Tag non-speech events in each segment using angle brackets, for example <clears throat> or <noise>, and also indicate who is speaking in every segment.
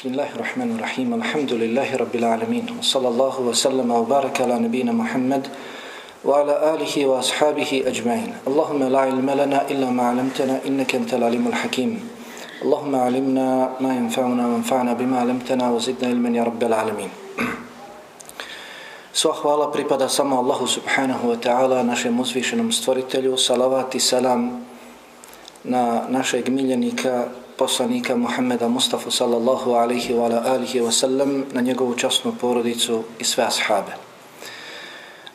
Speaker 1: بسم الله الرحمن الرحيم الحمد لله رب العالمين وصلى الله وسلم وبارك على نبينا محمد وعلى آله وأصحابه أجمعين اللهم لا علم لنا إلا ما علمتنا إنك أنت العليم الحكيم اللهم علمنا ما ينفعنا وانفعنا بما علمتنا وزدنا علما يا رب العالمين Sva hvala pripada samo Allahu subhanahu wa ta'ala, našem uzvišenom stvoritelju, salavat i salam na našeg miljenika, poslanika Muhammeda Mustafa sallallahu alaihi wa alihi wa sallam, na njegovu časnu porodicu i sve ashabe.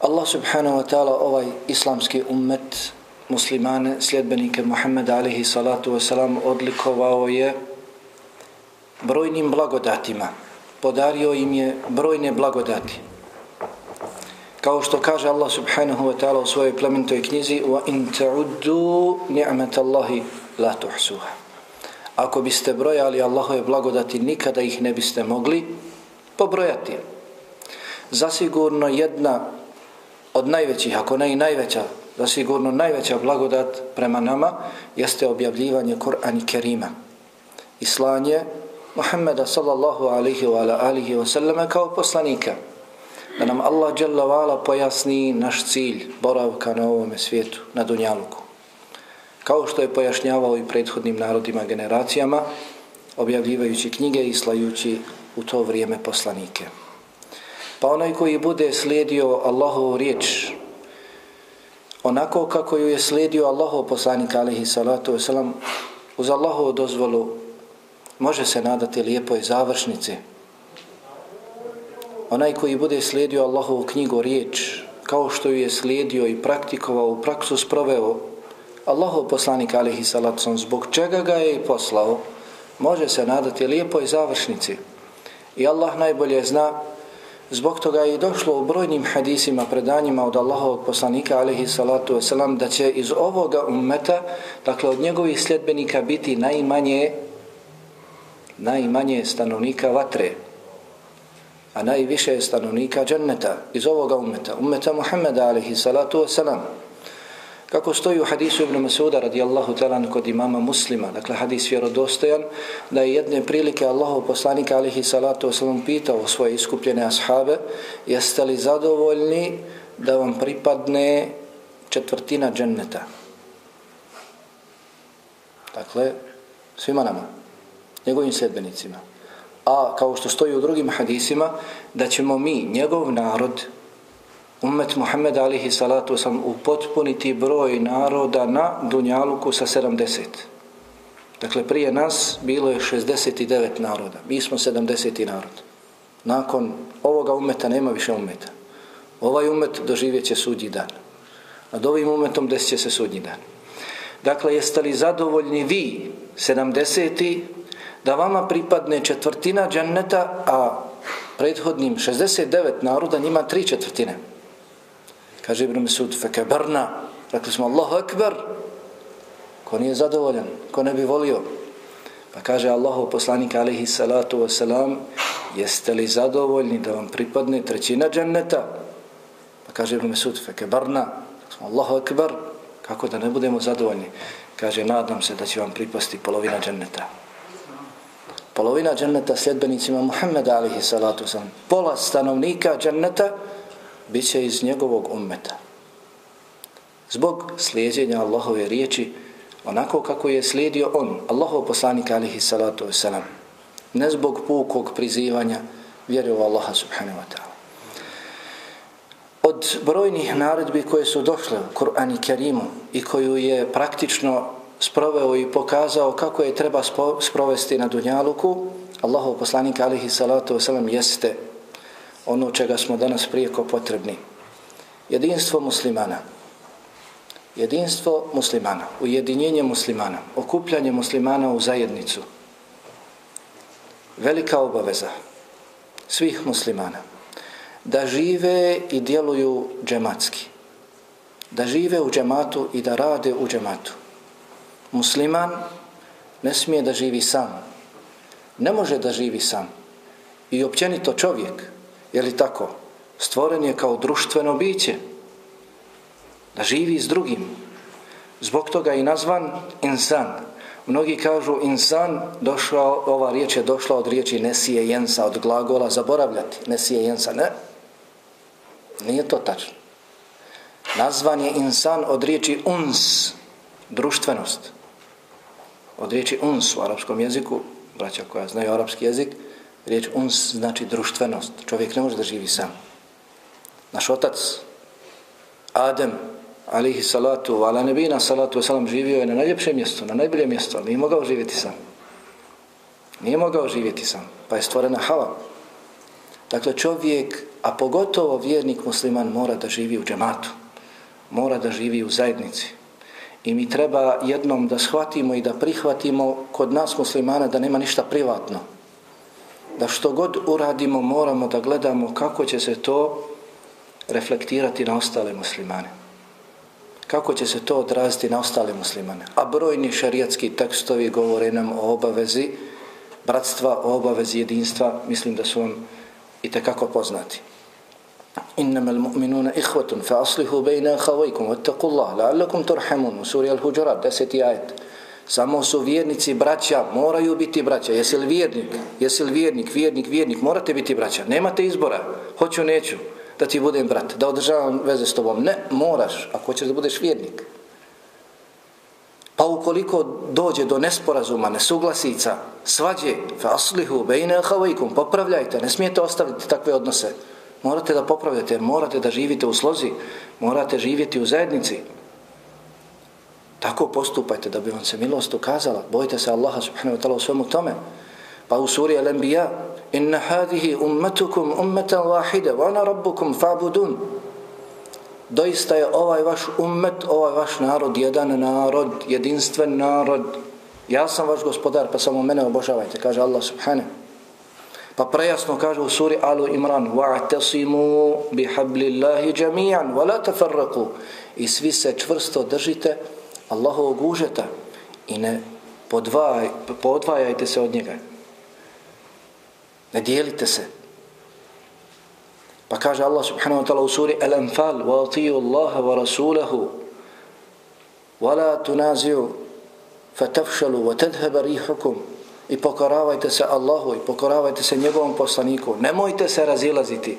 Speaker 1: Allah subhanahu wa ta'ala ovaj islamski ummet, muslimane, sljedbenike Muhammeda alaihi salatu wa salam odlikovao je brojnim blagodatima. Podario im je brojne blagodati kao što kaže Allah subhanahu wa ta'ala u svojoj plementoj knjizi wa in ta'uddu اللَّهِ لَا la tuhsuha ako biste brojali Allahove blagodati nikada ih ne biste mogli pobrojati. Zasigurno jedna od najvećih ako ne i najveća zasigurno najveća blagodat prema nama jeste objavljivanje Kur'ana Kerima. Islanje Muhammeda sallallahu alihi wa alihi wa sallama kao poslanika. Da nam Allah dželle vala pojasni naš cilj boravka na ovom svijetu na dunjaluku kao što je pojašnjavao i prethodnim narodima generacijama objavljivajući knjige i slajući u to vrijeme poslanike. Pa onaj koji bude slijedio Allahovu riječ onako kako ju je slijedio Allahov poslanik alihi salatu wasalam uz Allahovu dozvolu može se nadati lijepoj završnici. Onaj koji bude slijedio Allahovu knjigu riječ, kao što ju je slijedio i praktikovao, u praksu sproveo, Allahov poslanik alihi salacom, zbog čega ga je i poslao, može se nadati lijepoj završnici. I Allah najbolje zna, zbog toga je i došlo u brojnim hadisima, predanjima od Allahovog poslanika alihi salatu wasalam, da će iz ovoga ummeta, dakle od njegovih sljedbenika biti najmanje, najmanje stanovnika vatre a najviše stanovnika dženneta iz ovoga ummeta, ummeta Muhammeda alihi salatu wasalam. Kako stoji u hadisu Ibn Masuda radijallahu talan kod imama muslima, dakle hadis vjerodostojan, da je jedne prilike Allahov poslanika alihi salatu wasalam pitao svoje iskupljene ashabe, jeste li zadovoljni da vam pripadne četvrtina dženneta? Dakle, svima nama, njegovim sedbenicima. a kao što stoji u drugim hadisima, da ćemo mi, njegov narod, umet Muhammed alihi salatu sam upotpuniti broj naroda na Dunjaluku sa 70. Dakle, prije nas bilo je 69 naroda. Mi smo 70. narod. Nakon ovoga umeta nema više umeta. Ovaj umet doživjet će sudnji dan. Nad ovim umetom desit će se sudnji dan. Dakle, jeste li zadovoljni vi, 70 da vama pripadne četvrtina dženneta, a prethodnim 69 naroda njima tri četvrtine. Kaže Ibn Mesud, fekeberna, rekli smo Allahu Ekber, ko nije zadovoljan, ko ne bi volio. Pa kaže Allahu poslanik alihi salatu wasalam, jeste li zadovoljni da vam pripadne trećina dženneta? Pa kaže Ibn Mesud, fekeberna, rekli smo Allahu Ekber, kako da ne budemo zadovoljni? Kaže, nadam se da će vam pripasti polovina dženneta polovina dženneta sljedbenicima Muhammeda alihi salatu wasalam. pola stanovnika dženneta bit će iz njegovog ummeta. Zbog slijedjenja Allahove riječi, onako kako je slijedio on, Allahov poslanik alihi salatu wasalam, ne zbog pukog prizivanja vjere u Allaha subhanahu wa ta'ala. Od brojnih naredbi koje su došle u Kur'an i Kerimu i koju je praktično sproveo i pokazao kako je treba sprovesti na Dunjaluku, Allahov poslanik alihi salatu wasalam jeste ono čega smo danas prijeko potrebni. Jedinstvo muslimana. Jedinstvo muslimana. Ujedinjenje muslimana. Okupljanje muslimana u zajednicu. Velika obaveza svih muslimana da žive i djeluju džematski. Da žive u džematu i da rade u džematu musliman ne smije da živi sam. Ne može da živi sam. I općenito čovjek, je li tako, stvoren je kao društveno biće. Da živi s drugim. Zbog toga i nazvan insan. Mnogi kažu insan, došao, ova riječ je došla od riječi nesije jensa, od glagola zaboravljati, nesije jensa, ne. Nije to tačno. Nazvan je insan od riječi uns, društvenost. Od riječi uns u arapskom jeziku, braća koja znaju arapski jezik, riječ uns znači društvenost. Čovjek ne može da živi sam. Naš otac, Adem, alihi salatu, ala nebina salatu salam, živio je na najljepšem mjestu, na najbolje mjestu, ali nije mogao živjeti sam. Nije mogao živjeti sam, pa je stvorena hava. Dakle, čovjek, a pogotovo vjernik musliman, mora da živi u džematu, mora da živi u zajednici. I mi treba jednom da shvatimo i da prihvatimo kod nas muslimana da nema ništa privatno. Da što god uradimo, moramo da gledamo kako će se to reflektirati na ostale muslimane kako će se to odraziti na ostale muslimane. A brojni šarijatski tekstovi govore nam o obavezi bratstva, o obavezi jedinstva, mislim da su vam i tekako poznati. Innama al-mu'minuna ihvatun fa aslihu bayna akhawaykum wattaqullah la'allakum turhamun. Sura Al-Hujurat 10. ajet. Samo su vjernici braća, moraju biti braća. Jesi li vjernik? Jesi li vjernik, vjernik, vjernik? Morate biti braća. Nemate izbora. Hoću, neću da ti budem brat, da održavam veze s tobom. Ne, moraš, ako hoćeš da budeš vjernik. Pa ukoliko dođe do nesporazuma, nesuglasica, svađe, fa aslihu, bejne havajkum, popravljajte, ne smijete ostaviti takve odnose. Morate da popravljate, morate da živite u slozi, morate živjeti u zajednici. Tako postupajte da bi vam se milost ukazala. Bojte se Allaha subhanahu wa ta'ala u svemu tome. Pa u suri Al-Anbiya inna hadihi ummatukum ummatan wahida wa ana rabbukum fa'budun doista je ovaj vaš ummet ovaj vaš narod jedan narod jedinstven narod ja sam vaš gospodar pa samo mene obožavajte kaže Allah subhanahu pa prejasno kaže u suri Alu Imran wa'tasimu bihablillahi jami'an wa la tafarraqu i svi se čvrsto držite Allahovog užeta i ne podvaj, podvajajte se od njega Ne dijelite se. Pa kaže Allah subhanahu wa ta'ala u suri Al-Anfal wa atiju Allaha wa rasulahu wa la tunazi'u fatafšalu wa tadheba rihukum i pokoravajte se Allahu i pokoravajte se njegovom poslaniku. Nemojte se razilaziti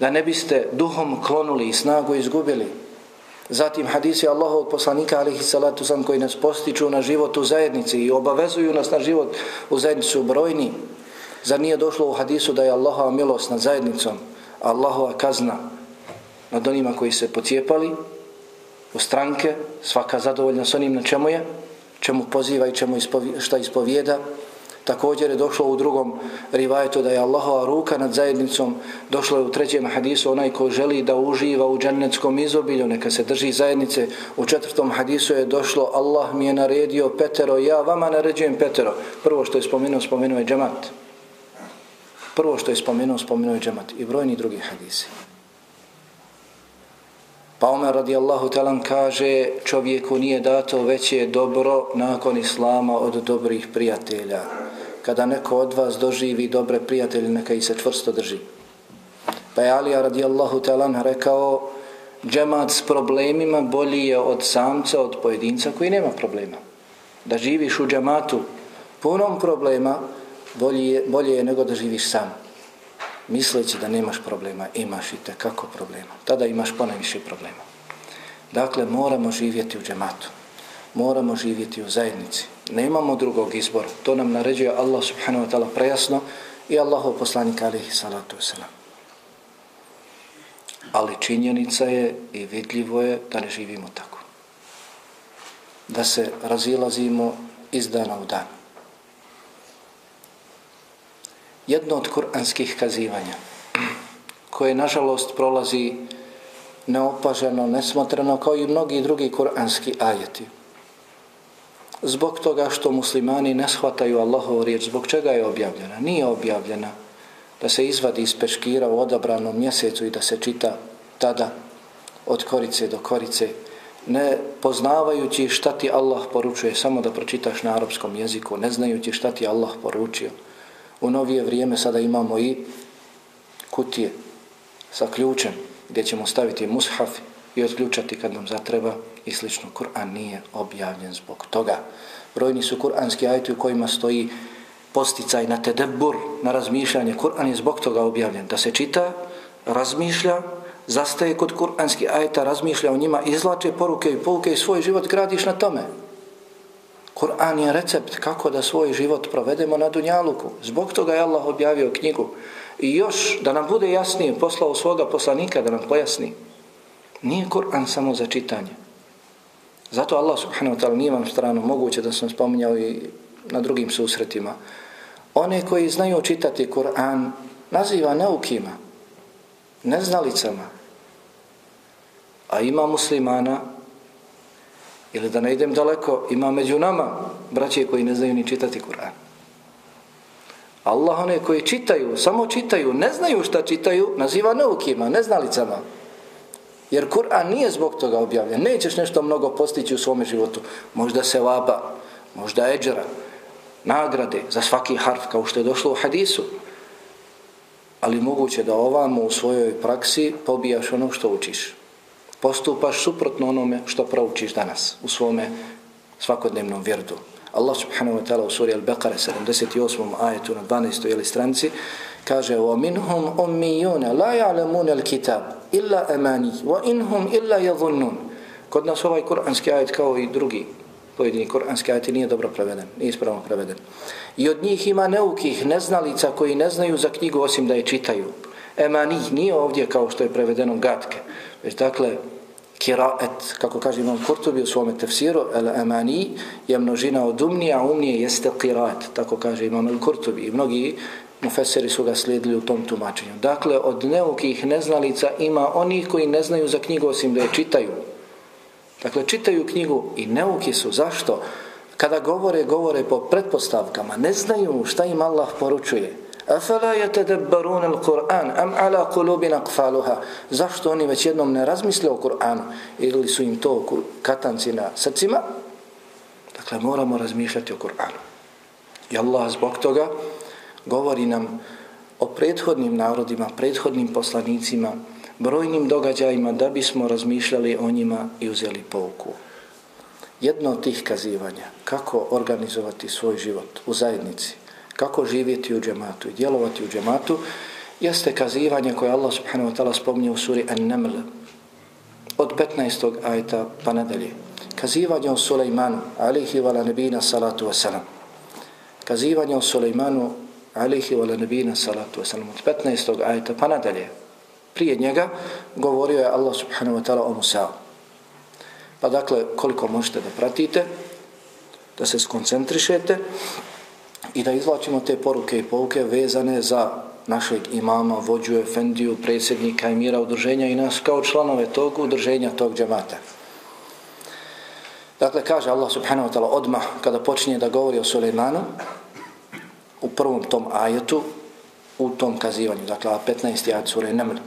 Speaker 1: da ne biste duhom klonuli i snagu izgubili. Zatim hadisi Allahovog poslanika alihi salatu sam koji nas postiču na život u zajednici i obavezuju nas na život u zajednicu brojni. Zar nije došlo u hadisu da je Allahova milost nad zajednicom, Allahova kazna nad onima koji se pocijepali u stranke, svaka zadovoljna s onim na čemu je, čemu poziva i čemu ispovi, šta ispovijeda. Također je došlo u drugom rivajetu da je Allahova ruka nad zajednicom, došlo je u trećem hadisu onaj ko želi da uživa u džennetskom izobilju, neka se drži zajednice. U četvrtom hadisu je došlo Allah mi je naredio petero, ja vama naređujem petero. Prvo što je spomenuo, spomenuo je džemat. Prvo što je spomenuo, spomenuo je džemat i brojni drugi hadisi. Pa Omer radijallahu talan kaže čovjeku nije dato veće dobro nakon Islama od dobrih prijatelja. Kada neko od vas doživi dobre prijatelje, neka i se čvrsto drži. Pa je Alija radijallahu talan rekao džemat s problemima bolji je od samca, od pojedinca koji nema problema. Da živiš u džematu punom problema, bolje, bolje je nego da živiš sam. Misleći da nemaš problema, imaš i kako problema. Tada imaš ponajviše problema. Dakle, moramo živjeti u džematu. Moramo živjeti u zajednici. Nemamo drugog izbora. To nam naređuje Allah subhanahu wa ta'ala prejasno i Allahov poslanik alihi salatu wasalam. Ali činjenica je i vidljivo je da ne živimo tako. Da se razilazimo iz dana u dan jedno od kuranskih kazivanja koje nažalost prolazi neopaženo, nesmotreno kao i mnogi drugi kuranski ajeti. Zbog toga što muslimani ne shvataju Allahovu riječ, zbog čega je objavljena? Nije objavljena da se izvadi iz peškira u odabranom mjesecu i da se čita tada od korice do korice, ne poznavajući šta ti Allah poručuje, samo da pročitaš na arapskom jeziku, ne znajući šta ti Allah poručio. U novije vrijeme sada imamo i kutije sa ključem gdje ćemo staviti mushaf i odključati kad nam zatreba i slično. Kur'an nije objavljen zbog toga. Brojni su kur'anski ajti u kojima stoji posticaj na tedebur, na razmišljanje. Kur'an je zbog toga objavljen. Da se čita, razmišlja, zastaje kod kur'anski ajta, razmišlja o njima, izlače poruke i pouke i svoj život gradiš na tome. Kur'an je recept kako da svoj život provedemo na Dunjaluku. Zbog toga je Allah objavio knjigu. I još, da nam bude jasnije, poslao svoga poslanika da nam pojasni. Nije Kur'an samo za čitanje. Zato Allah subhanahu wa ta'ala nije vam strano moguće da sam spominjao i na drugim susretima. One koji znaju čitati Kur'an naziva neukima, neznalicama. A ima muslimana, ili da ne idem daleko, ima među nama braće koji ne znaju ni čitati Kur'an. Allah one koji čitaju, samo čitaju, ne znaju šta čitaju, naziva neukima, neznalicama. Jer Kur'an nije zbog toga objavljen. Nećeš nešto mnogo postići u svome životu. Možda se vaba, možda eđera, nagrade za svaki harf kao što je došlo u hadisu. Ali moguće da ovamo u svojoj praksi pobijaš ono što učiš. Postupaš suprotno onome što proučiš danas u svome svakodnevnom vjerdu. Allah subhanahu wa ta'ala u suri Al-Baqara 78. ajetu na 12. jeli stranci kaže وَمِنْهُمْ أُمِّيُّونَ لَا يَعْلَمُونَ الْكِتَابِ illa amani wa inhum illa yadhunnun. Kod nas ovaj kuranski ajet kao i drugi pojedini kuranski ajet nije dobro preveden nije ispravno preveden. I od njih ima neukih neznalica koji ne znaju za knjigu osim da je čitaju. Emani nije ovdje kao što je prevedeno gatke već dakle kiraet kako kaže imam Kurtubi u svom tefsiru el amani je množina od umnija umnije jeste kiraet tako kaže imam el Kurtubi. I mnogi mufeseri su ga slijedili u tom tumačenju. Dakle, od neukih neznalica ima onih koji ne znaju za knjigu osim da je čitaju. Dakle, čitaju knjigu i neuki su. Zašto? Kada govore, govore po pretpostavkama. Ne znaju šta im Allah poručuje. Afala yatadabbarun al-Qur'an am ala qulubin aqfaluha? Zašto oni već jednom ne razmisle o Kur'anu ili su im to katanci na srcima? Dakle, moramo razmišljati o Kur'anu. I Allah zbog toga govori nam o prethodnim narodima, prethodnim poslanicima, brojnim događajima da bismo razmišljali o njima i uzeli pouku. Jedno od tih kazivanja, kako organizovati svoj život u zajednici, kako živjeti u džematu i djelovati u džematu, jeste kazivanje koje Allah subhanahu wa ta'ala spominje u suri An-Naml od 15. ajta pa nadalje. Kazivanje o Sulejmanu, alihi vala nebina salatu wasalam. Kazivanje o Sulejmanu, alihi wa la salatu wa salam. Od 15. ajeta pa nadalje. Prije njega govorio je Allah subhanahu wa ta'ala o Musa. Pa dakle, koliko možete da pratite, da se skoncentrišete, i da izvlačimo te poruke i pouke vezane za našeg imama, vođu, efendiju, predsjednika i mira udruženja i nas kao članove tog udruženja, tog džemata. Dakle, kaže Allah subhanahu wa ta'ala odmah kada počinje da govori o Suleimanu u prvom tom ajetu u tom kazivanju, dakle 15. ajet sura Naml.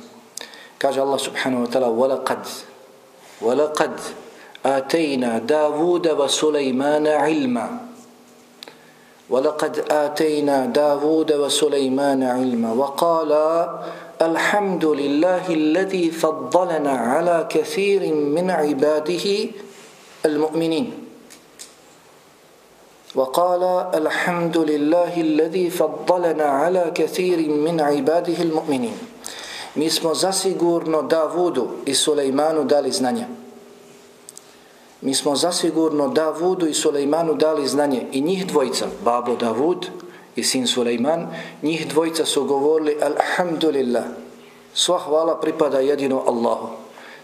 Speaker 1: Kaže Allah subhanahu wa ta'ala وَلَقَدْ وَلَقَدْ آتَيْنَا دَاوُودَ وَسُلَيْمَانَ عِلْمًا ولقد آتينا داود وسليمان علما وقال الحمد لله الذي فضلنا على كثير من عباده المؤمنين وقال الحمد لله الذي فضلنا على كثير من عباده المؤمنين Mi smo zasigurno Davudu i Sulejmanu dali znanja. mi smo zasigurno Davudu i Sulejmanu dali znanje i njih dvojica, babo Davud i sin Sulejman, njih dvojica su govorili Alhamdulillah, sva hvala pripada jedino Allahu,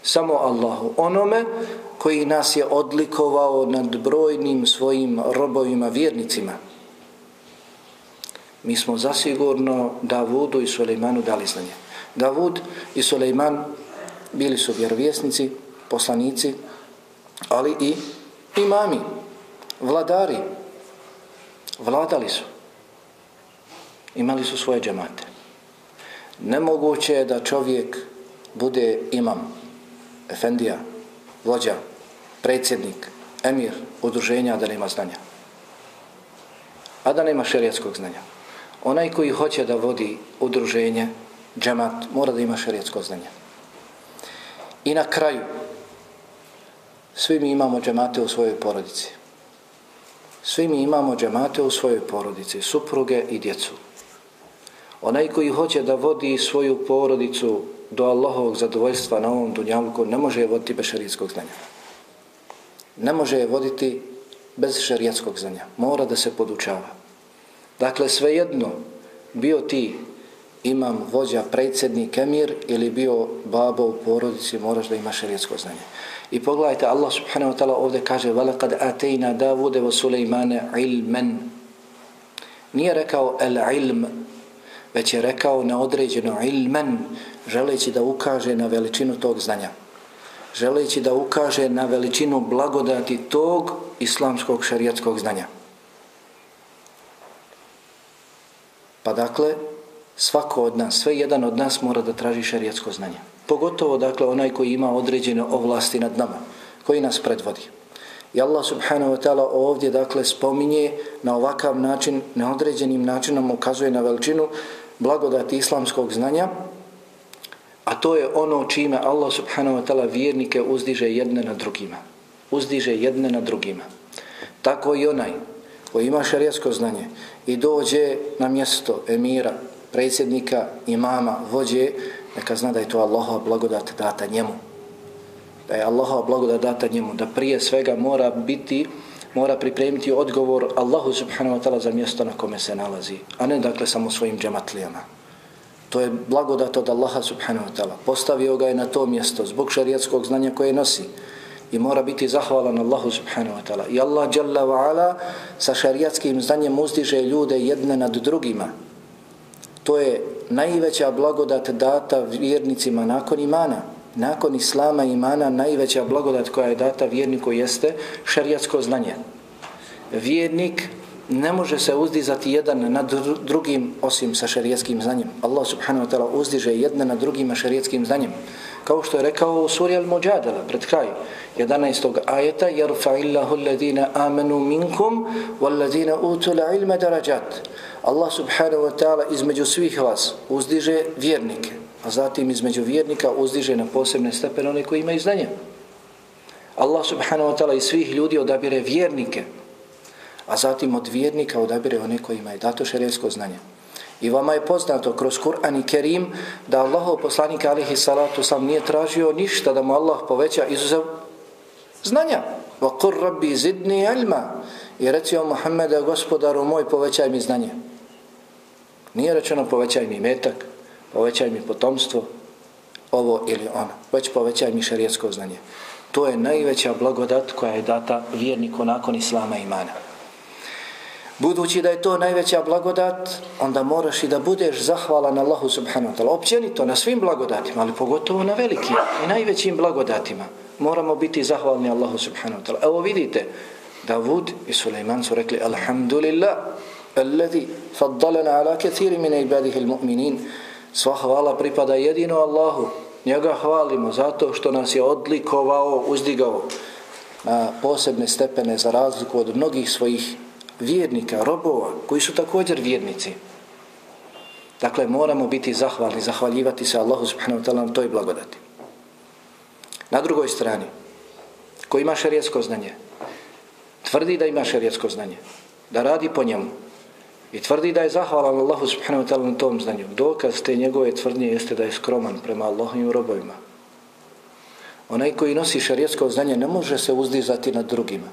Speaker 1: samo Allahu, onome koji nas je odlikovao nad brojnim svojim robovima, vjernicima. Mi smo zasigurno Davudu i Sulejmanu dali znanje. Davud i Sulejman bili su vjerovjesnici, poslanici, ali i imami, vladari, vladali su. Imali su svoje džemate. Nemoguće je da čovjek bude imam, efendija, vođa, predsjednik, emir, udruženja, da nema znanja. A da nema šerijetskog znanja. Onaj koji hoće da vodi udruženje, džemat, mora da ima šerijetsko znanje. I na kraju, Svi mi imamo džemate u svojoj porodici. Svi mi imamo džemate u svojoj porodici, supruge i djecu. Onaj koji hoće da vodi svoju porodicu do Allahovog zadovoljstva na ovom dunjavku, ne može je voditi bez šarijetskog znanja Ne može je voditi bez šarijetskog znanja. Mora da se podučava. Dakle, svejedno, bio ti imam vođa, predsjednik, emir ili bio babo u porodici, moraš da imaš šarijetsko znanje. I pogledajte, Allah subhanahu wa ta'ala ovdje kaže وَلَقَدْ أَتَيْنَا دَاوُدَ وَسُلَيْمَانَ عِلْمًا Nije rekao el-ilm, već je rekao neodređeno ilmen, želeći da ukaže na veličinu tog znanja. Želeći da ukaže na veličinu blagodati tog islamskog šarijatskog znanja. Pa dakle, svako od nas, sve jedan od nas mora da traži šarijatsko znanje. Pogotovo, dakle, onaj koji ima određene ovlasti nad nama, koji nas predvodi. I Allah subhanahu wa ta'ala ovdje, dakle, spominje na ovakav način, neodređenim načinom ukazuje na veličinu blagodati islamskog znanja, a to je ono čime Allah subhanahu wa ta'ala vjernike uzdiže jedne na drugima. Uzdiže jedne na drugima. Tako i onaj koji ima šarijasko znanje i dođe na mjesto emira, predsjednika, imama, vođe, neka zna da je to Allahova blagodat data njemu. Da je Allahova blagodat data njemu. Da prije svega mora biti, mora pripremiti odgovor Allahu subhanahu wa ta'ala za mjesto na kome se nalazi. A ne dakle samo svojim džematlijama. To je blagodat od Allaha subhanahu wa ta'ala. Postavio ga je na to mjesto zbog šarijatskog znanja koje nosi. I mora biti zahvalan Allahu subhanahu wa ta'ala. I Allah jalla wa ala sa šarijatskim znanjem uzdiže ljude jedne nad drugima. To je najveća blagodat data vjernicima nakon imana. Nakon islama imana najveća blagodat koja je data vjerniku jeste šarijatsko znanje. Vjernik ne može se uzdizati jedan nad drugim osim sa šarijatskim znanjem. Allah subhanahu wa ta'ala uzdiže jedne nad drugima šarijatskim znanjem. Kao što je rekao u suri Al-Mujadala pred kraj 11. ajeta يَرْفَعِ اللَّهُ الَّذِينَ آمَنُوا مِنْكُمْ وَالَّذِينَ أُوتُوا الْعِلْمَ دَرَجَاتِ Allah subhanahu wa ta'ala između svih vas uzdiže vjernike, a zatim između vjernika uzdiže na posebne stepene one koji imaju znanje. Allah subhanahu wa ta'ala iz svih ljudi odabire vjernike, a zatim od vjernika odabire one koji imaju dato šerijsko znanje. I vama je poznato kroz Kur'an i Kerim da Allahov poslanik alihi salatu sam nije tražio ništa da mu Allah poveća izuzev znanja. Wa qur rabbi zidni ilma. I recio Muhammeda, gospodaru moj, povećaj mi znanje. Nije rečeno povećaj mi metak, povećaj mi potomstvo, ovo ili ono, već povećaj mi šarijetsko znanje. To je najveća blagodat koja je data vjerniku nakon Islama i imana. Budući da je to najveća blagodat, onda moraš i da budeš zahvalan Allahu subhanahu wa ta'ala. Općenito na svim blagodatima, ali pogotovo na velikim i najvećim blagodatima. Moramo biti zahvalni Allahu subhanahu wa ta'ala. Evo vidite, Davud i Suleiman su rekli Alhamdulillah, alladhi faddalana ala kathiri min ibadihi almu'minin. Sva hvala pripada jedino Allahu. Njega hvalimo zato što nas je odlikovao, uzdigao na posebne stepene za razliku od mnogih svojih vjernika, robova, koji su također vjernici. Dakle, moramo biti zahvalni, zahvaljivati se Allahu subhanahu wa ta'ala na toj blagodati. Na drugoj strani, ko ima šarijetsko znanje, tvrdi da ima šarijetsko znanje, da radi po njemu, i tvrdi da je zahvalan Allahu subhanahu wa ta'ala na tom znanju. Dokaz te njegove tvrdnje jeste da je skroman prema Allahovim robovima. Onaj koji nosi šarijetsko znanje ne može se uzdizati nad drugima.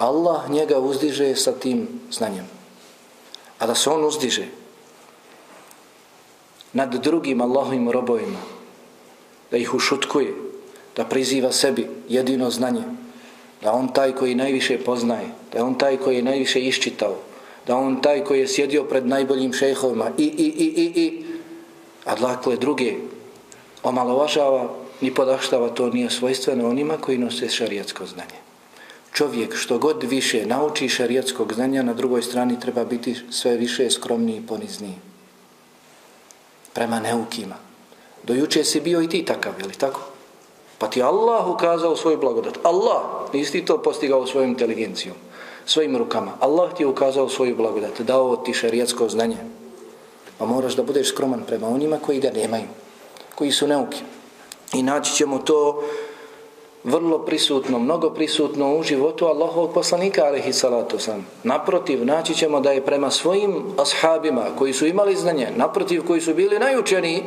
Speaker 1: Allah njega uzdiže sa tim znanjem. A da se on uzdiže nad drugim Allahovim robovima, da ih ušutkuje, da priziva sebi jedino znanje, da on taj koji najviše poznaje, da je on taj koji je najviše iščitao, da on taj koji je sjedio pred najboljim šejhovima i, i, i, i, i, a dakle druge omalovažava ni podaštava, to nije svojstveno onima koji nose šarijatsko znanje. Čovjek što god više nauči šarijatskog znanja, na drugoj strani treba biti sve više skromniji i ponizniji. Prema neukima. Do juče si bio i ti takav, je li tako? Pa ti Allah ukazao svoju blagodat. Allah, nisi ti to postigao svojom inteligencijom svojim rukama. Allah ti je ukazao svoju blagodat, dao ti šarijatsko znanje. Pa moraš da budeš skroman prema onima koji ga nemaju, koji su neuki. I naći ćemo to vrlo prisutno, mnogo prisutno u životu Allahovog poslanika alaihi salatu sam. Naprotiv, naći ćemo da je prema svojim ashabima koji su imali znanje, naprotiv koji su bili najučeniji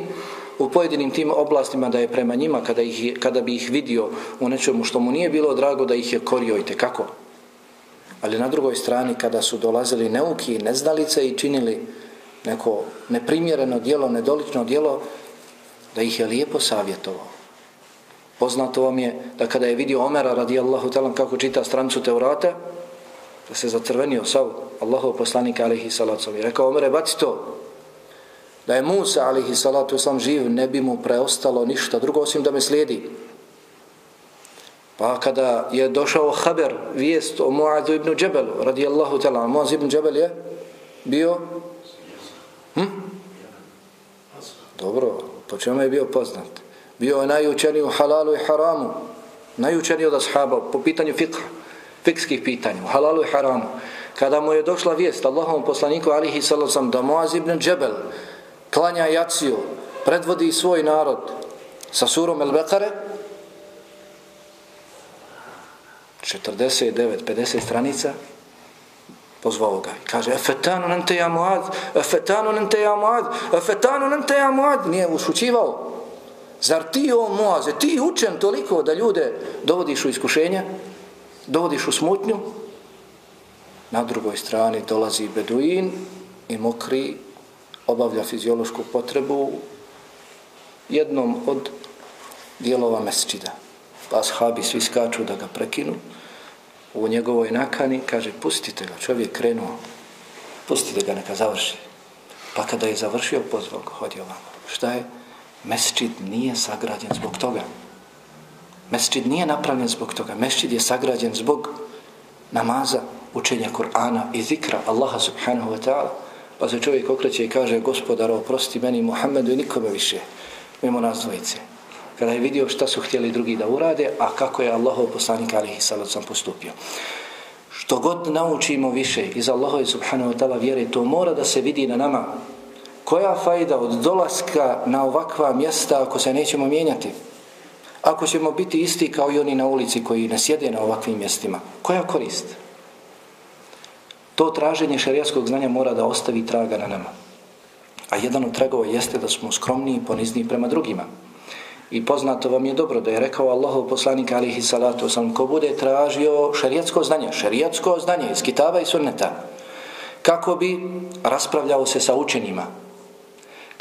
Speaker 1: u pojedinim tim oblastima da je prema njima kada, ih, kada bi ih vidio u nečemu što mu nije bilo drago da ih je korio i tekako. Ali na drugoj strani kada su dolazili neuki i neznalice i činili neko neprimjereno dijelo, nedolično dijelo, da ih je lijepo savjetovao. Poznato vam je da kada je vidio Omera radijallahu talan kako čita strancu Teurata, da se zacrvenio sav Allahov poslanika alihi salatu i rekao Omere baci to. Da je Musa alihi salatu sam živ ne bi mu preostalo ništa drugo osim da me slijedi. Pa kada je došao haber vijest o Muadu ibn Džebelu radijallahu talan Muaz ibn Džebel je bio? Hm? dobro po čemu je bio poznat? Bio je najučeniji u halalu i haramu. Najučeniji od ashaba po pitanju fikha, fikskih pitanja u halalu i haramu. Kada mu je došla vijest Allahom poslaniku alihi sallam da Muaz ibn Džebel klanja jaciju predvodi svoj narod sa surom El Bekare 49, 50 stranica pozvao ga. Kaže efetanu nente ja muad efetanu nente ja muad efetanu nente ja muad nije ušućivao zar ti o Moaze, ti učen toliko da ljude dovodiš u iskušenje dovodiš u smutnju na drugoj strani dolazi beduin i mokri obavlja fiziološku potrebu jednom od dijelova mesčida pa shabi svi skaču da ga prekinu u njegovoj nakani, kaže, pustite ga, čovjek krenuo, pustite ga, neka završi. Pa kada je završio, pozvao ga, hodio ovamo. Šta je? Mesčid nije sagrađen zbog toga. Mesčid nije napravljen zbog toga. Mesčid je sagrađen zbog namaza, učenja Kur'ana i zikra Allaha subhanahu wa ta'ala. Pa se čovjek okreće i kaže, gospodar, oprosti meni Muhammedu i nikome više, mimo nas dvojice kada je vidio šta su htjeli drugi da urade, a kako je Allahov poslanik alihi salacom postupio. Što god naučimo više iz Allahove subhanahu wa ta'ala vjere, to mora da se vidi na nama. Koja fajda od dolaska na ovakva mjesta ako se nećemo mijenjati? Ako ćemo biti isti kao i oni na ulici koji ne sjede na ovakvim mjestima, koja korist? To traženje šarijaskog znanja mora da ostavi traga na nama. A jedan od tragova jeste da smo skromniji i ponizniji prema drugima. I poznato vam je dobro da je rekao Allahov poslanik alihi salatu osallam ko bude tražio šarijatsko znanje, šarijatsko znanje iz kitaba i sunneta, kako bi raspravljao se sa učenima,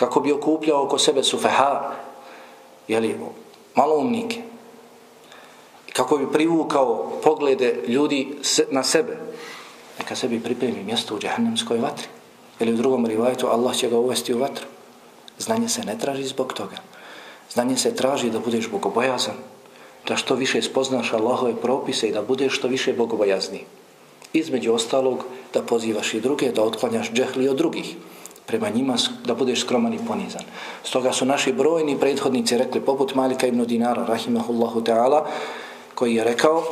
Speaker 1: kako bi okupljao oko sebe sufeha, jeli, maloumnike, kako bi privukao poglede ljudi na sebe, neka sebi pripremi mjesto u džahnemskoj vatri. Ili u drugom rivajtu Allah će ga uvesti u vatru. Znanje se ne traži zbog toga. Znanje se traži da budeš bogobojazan, da što više spoznaš Allahove propise i da budeš što više bogobojazni. Između ostalog, da pozivaš i druge, da otklanjaš džehli od drugih. Prema njima da budeš skroman i ponizan. Stoga su naši brojni prethodnici rekli, poput Malika ibn Dinara, rahimahullahu ta'ala, koji je rekao,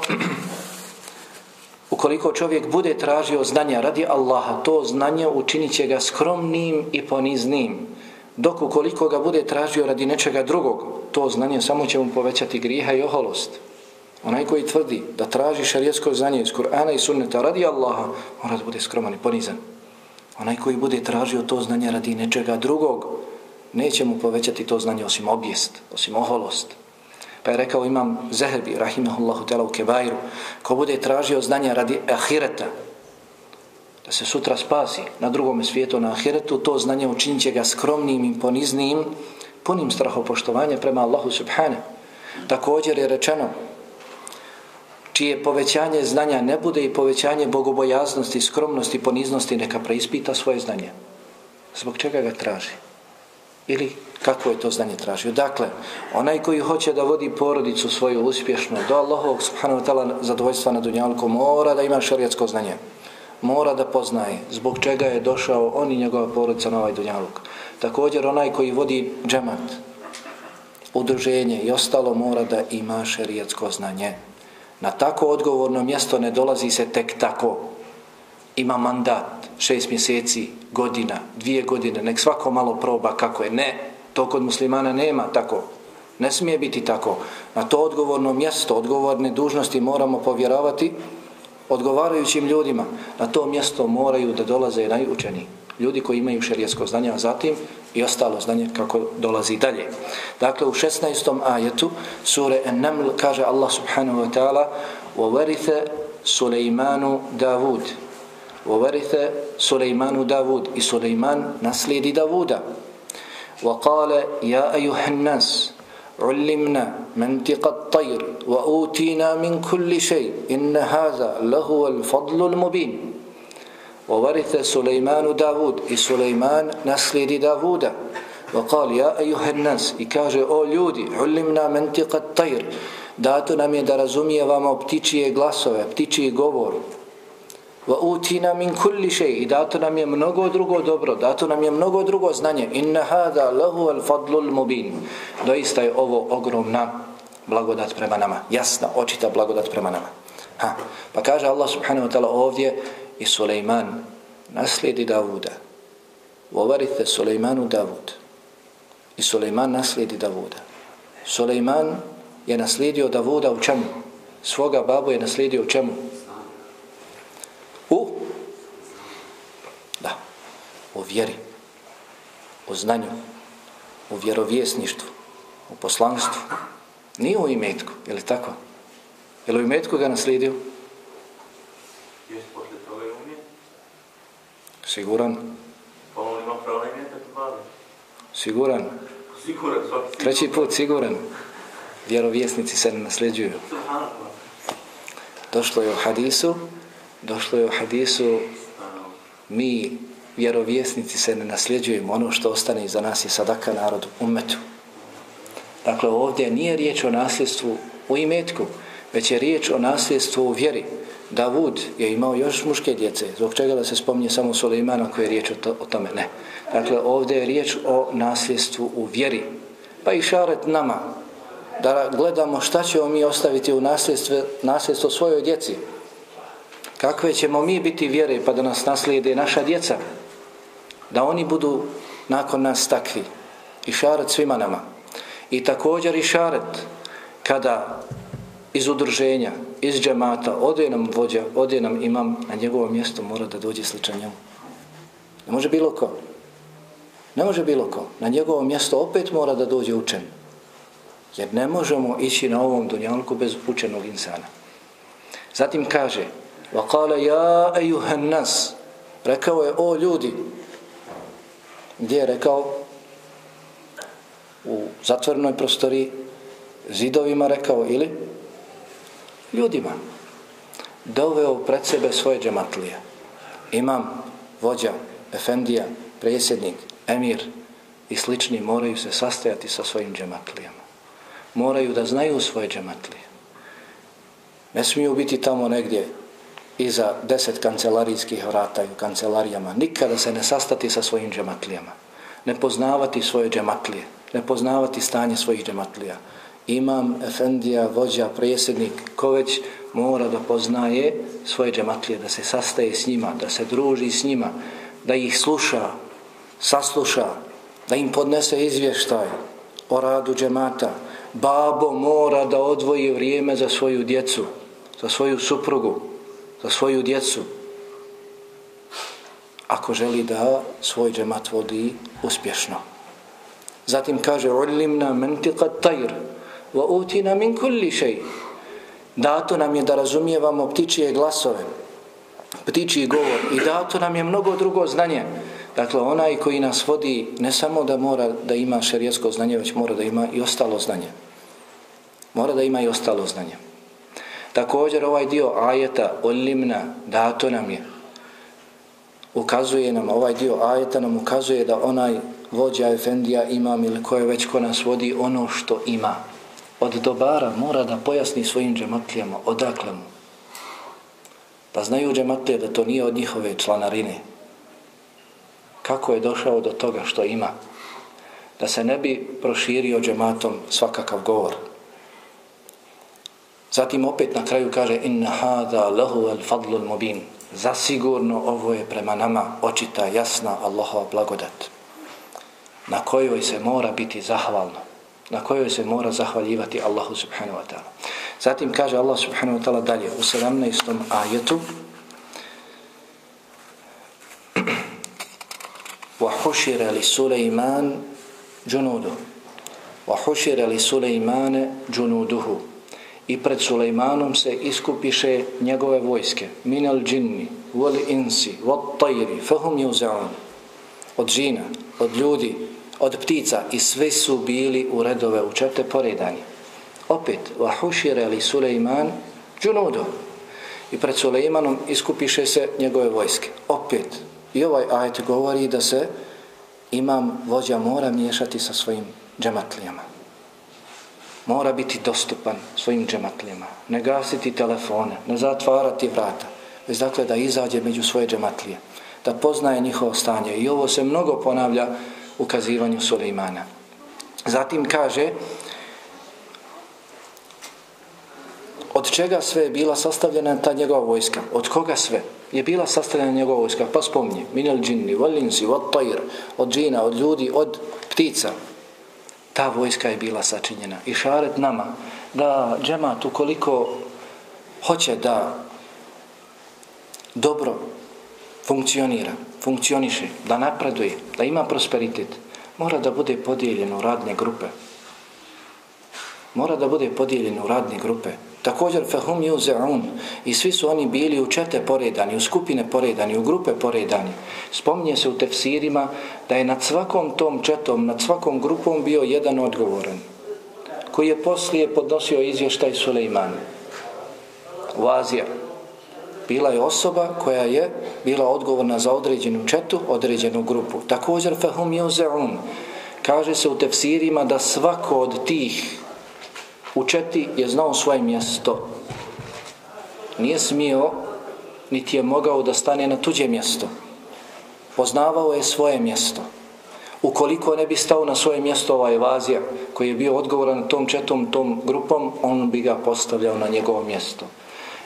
Speaker 1: <clears throat> ukoliko čovjek bude tražio znanja radi Allaha, to znanje učinit će ga skromnim i poniznim dok ukoliko ga bude tražio radi nečega drugog, to znanje samo će mu povećati griha i oholost. Onaj koji tvrdi da traži šarijetsko znanje iz Kur'ana i sunneta radi Allaha, mora da bude skroman i ponizan. Onaj koji bude tražio to znanje radi nečega drugog, neće mu povećati to znanje osim objest, osim oholost. Pa je rekao imam Zehebi, rahimahullahu tela u Kebairu, ko bude tražio znanje radi ahireta, da se sutra spasi na drugom svijetu, na ahiretu, to znanje učinit će ga skromnim i poniznim, punim strahopoštovanja prema Allahu subhanahu. Također je rečeno, čije povećanje znanja ne bude i povećanje bogobojaznosti, skromnosti, poniznosti, neka preispita svoje znanje. Zbog čega ga traži? Ili kako je to znanje tražio? Dakle, onaj koji hoće da vodi porodicu svoju uspješno do Allahovog subhanahu wa ta'ala zadovoljstva na dunjalku, mora da ima šarijatsko znanje mora da poznaje zbog čega je došao on i njegova porodica na ovaj dunjaluk. Također onaj koji vodi džemat, udruženje i ostalo mora da ima šerijatsko znanje. Na tako odgovorno mjesto ne dolazi se tek tako. Ima mandat, šest mjeseci, godina, dvije godine, nek svako malo proba kako je. Ne, to kod muslimana nema tako. Ne smije biti tako. Na to odgovorno mjesto, odgovorne dužnosti moramo povjerovati odgovarajućim ljudima. Na to mjesto moraju da dolaze najučeni Ljudi koji imaju šerijetsko znanje, a zatim i ostalo znanje kako dolazi dalje. Dakle, u 16. ajetu sure An-Naml kaže Allah subhanahu wa ta'ala وَوَرِثَ سُلَيْمَانُ دَاوُدِ وَوَرِثَ سُلَيْمَانُ دَاوُدِ I Sulejman naslijedi Davuda. وقال يا أيها الناس علمنا منطق الطير وأوتينا من كل شيء إن هذا لهو الفضل المبين وورث سليمان داود إي سليمان نسلي داود وقال يا أيها الناس إكاج أو ليودي علمنا منطق الطير dato nam je da razumijevamo ptičije glasove, ptičiji govor, Wa utina min kulli shay. I dato nam je mnogo drugo dobro, dato nam je mnogo drugo znanje. Inna hada lahu al fadlul mubin. Doista je ovo ogromna blagodat prema nama. Jasna, očita blagodat prema nama. Ha. Pa kaže Allah subhanahu wa ta'ala ovdje i Sulejman naslijedi Davuda. Vovarite Sulejmanu Davud. I Sulejman naslijedi Davuda. Sulejman je naslijedio Davuda u čemu? Svoga babu je naslijedio u čemu? U? Da. U vjeri. U znanju. U vjerovjesništvu. U poslanstvu. Nije u imetku. Je li tako? Je li u imetku ga naslijedio? Siguran? Siguran? Siguran. Treći put siguran. Vjerovjesnici se ne nasljeđuju. Došlo je u hadisu došlo je u hadisu mi vjerovjesnici se ne nasljeđujemo ono što ostane iza nas je sadaka narodu umetu dakle ovdje nije riječ o nasljedstvu u imetku već je riječ o nasljedstvu u vjeri Davud je imao još muške djece. Zbog čega da se spomnje samo Suleimana koji je riječ o, to, o tome? Ne. Dakle ovdje je riječ o nasljedstvu u vjeri. Pa i šaret nama da gledamo šta ćemo mi ostaviti u nasljedstvo, nasljedstvo svojoj djeci. Kakve ćemo mi biti vjere pa da nas naslijede naša djeca? Da oni budu nakon nas takvi. I šaret svima nama. I također i šaret kada iz udruženja iz džemata ode nam vođa ode nam imam na njegovo mjesto mora da dođe sličan njemu ne može bilo ko ne može bilo ko na njegovo mjesto opet mora da dođe učen jer ne možemo ići na ovom dunjalku bez učenog insana zatim kaže وقال يا أيها الناس rekao je o ljudi gdje je rekao u zatvorenoj prostori zidovima rekao ili Ljudima. Doveo pred sebe svoje džematlije. Imam, vođa, efendija presjednik, emir i slični moraju se sastajati sa svojim džematlijama. Moraju da znaju svoje džematlije. Ne smiju biti tamo negdje iza deset kancelarijskih vrata u kancelarijama, nikada se ne sastati sa svojim džematlijama, ne poznavati svoje džematlije, ne poznavati stanje svojih džematlija. Imam, efendija, vođa, prijesednik, ko već mora da poznaje svoje džematlije, da se sastaje s njima, da se druži s njima, da ih sluša, sasluša, da im podnese izvještaj o radu džemata. Babo mora da odvoji vrijeme za svoju djecu, za svoju suprugu, za svoju djecu ako želi da svoj džemat vodi uspješno. Zatim kaže ulimna mentika tajr wa utina min kulli shay. dato nam je da razumijevamo ptičije glasove ptičiji govor i dato nam je mnogo drugo znanje. Dakle onaj koji nas vodi ne samo da mora da ima šerijetsko znanje već mora da ima i ostalo znanje. Mora da ima i ostalo znanje. Također ovaj dio ajeta olimna dato nam je. Ukazuje nam, ovaj dio ajeta nam ukazuje da onaj vođa efendija imam ili ko je već ko nas vodi ono što ima od dobara mora da pojasni svojim džematlijama odakle mu da znaju džematlije da to nije od njihove članarine kako je došao do toga što ima da se ne bi proširio džematom svakakav govor Zatim opet na kraju kaže inna hada lahu al fadlu al mubin. Zasigurno ovo je prema nama očita jasna Allahova blagodat na kojoj se mora biti zahvalno na kojoj se mora zahvaljivati Allahu subhanahu wa ta'ala. Zatim kaže Allah subhanahu wa ta'ala dalje u 17. ajetu وحشر لسليمان جنوده وحشر لسليمان جنوده i pred Sulejmanom se iskupiše njegove vojske minal džinni, wal insi wat tajri, fahum yuzaun od žina, od ljudi od ptica i sve su bili u redove u čete poredani opet vahušire li Sulejman džunudu i pred Sulejmanom iskupiše se njegove vojske opet I ovaj ajet govori da se imam vođa mora miješati sa svojim džematlijama. Mora biti dostupan svojim džematlijama. Ne gasiti telefone, ne zatvarati vrata. Već dakle da izađe među svoje džematlije. Da poznaje njihovo stanje. I ovo se mnogo ponavlja ukazivanju Sulejmana. Suleimana. Zatim kaže od čega sve je bila sastavljena ta njegova vojska? Od koga sve? je bila sastavljena njegova vojska, pa spomni, minel džinni, volinsi, od tajr, od džina, od ljudi, od ptica. Ta vojska je bila sačinjena. I šaret nama, da džemat ukoliko hoće da dobro funkcionira, funkcioniše, da napreduje, da ima prosperitet, mora da bude podijeljen u radne grupe. Mora da bude podijeljen u radne grupe. Također fahum yuze'un, i svi su oni bili u čete poredani, u skupine poredani, u grupe poredani. Spominje se u tefsirima da je nad svakom tom četom, nad svakom grupom bio jedan odgovoran koji je poslije podnosio izvještaj Suleiman. Vazija. Bila je osoba koja je bila odgovorna za određenu četu, određenu grupu. Također fahum yuzaun kaže se u tefsirima da svako od tih u četi je znao svoje mjesto. Nije smio, niti je mogao da stane na tuđe mjesto. Poznavao je svoje mjesto. Ukoliko ne bi stao na svoje mjesto ovaj vazija, koji je bio odgovoran tom četom, tom grupom, on bi ga postavljao na njegovo mjesto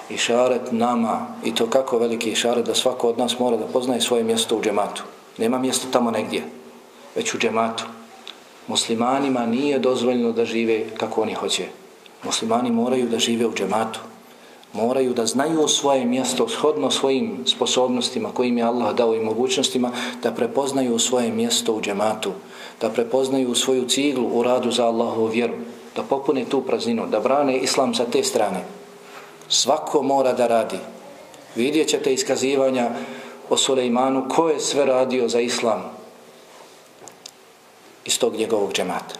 Speaker 1: išaret nama, i to kako veliki išaret da svako od nas mora da poznaje svoje mjesto u džematu. Nema mjesto tamo negdje, već u džematu muslimanima nije dozvoljeno da žive kako oni hoće. Muslimani moraju da žive u džematu. Moraju da znaju svoje mjesto shodno svojim sposobnostima kojim je Allah dao i mogućnostima da prepoznaju svoje mjesto u džematu. Da prepoznaju svoju ciglu u radu za Allahovu vjeru. Da popune tu prazninu. Da brane islam sa te strane. Svako mora da radi. Vidjet ćete iskazivanja o Sulejmanu ko je sve radio za islam iz tog njegovog džemata.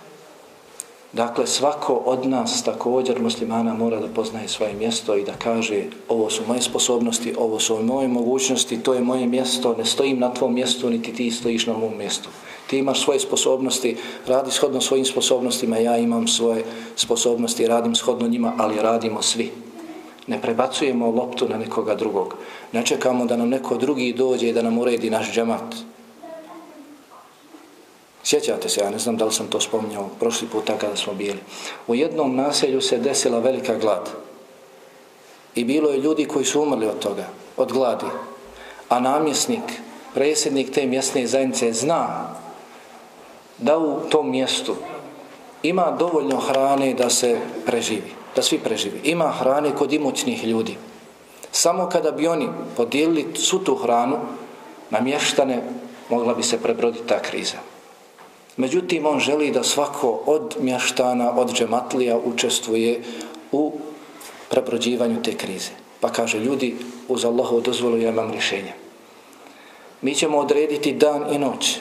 Speaker 1: Dakle, svako od nas također muslimana mora da poznaje svoje mjesto i da kaže ovo su moje sposobnosti, ovo su moje mogućnosti, to je moje mjesto, ne stojim na tvom mjestu, niti ti stojiš na mom mjestu. Ti imaš svoje sposobnosti, radi shodno svojim sposobnostima, ja imam svoje sposobnosti, radim shodno njima, ali radimo svi. Ne prebacujemo loptu na nekoga drugog. Ne čekamo da nam neko drugi dođe i da nam uredi naš džemat. Sjećate se, ja ne znam da li sam to spomnio prošli puta kada smo bili. U jednom naselju se desila velika glad. I bilo je ljudi koji su umrli od toga, od gladi. A namjesnik, presjednik te mjesne zajednice zna da u tom mjestu ima dovoljno hrane da se preživi, da svi preživi. Ima hrane kod imućnih ljudi. Samo kada bi oni podijelili su tu hranu na mještane, mogla bi se prebroditi ta kriza. Međutim, on želi da svako od mještana, od džematlija učestvuje u prebrođivanju te krize. Pa kaže, ljudi, uz Allahovu dozvolu ja imam rješenje. Mi ćemo odrediti dan i noć.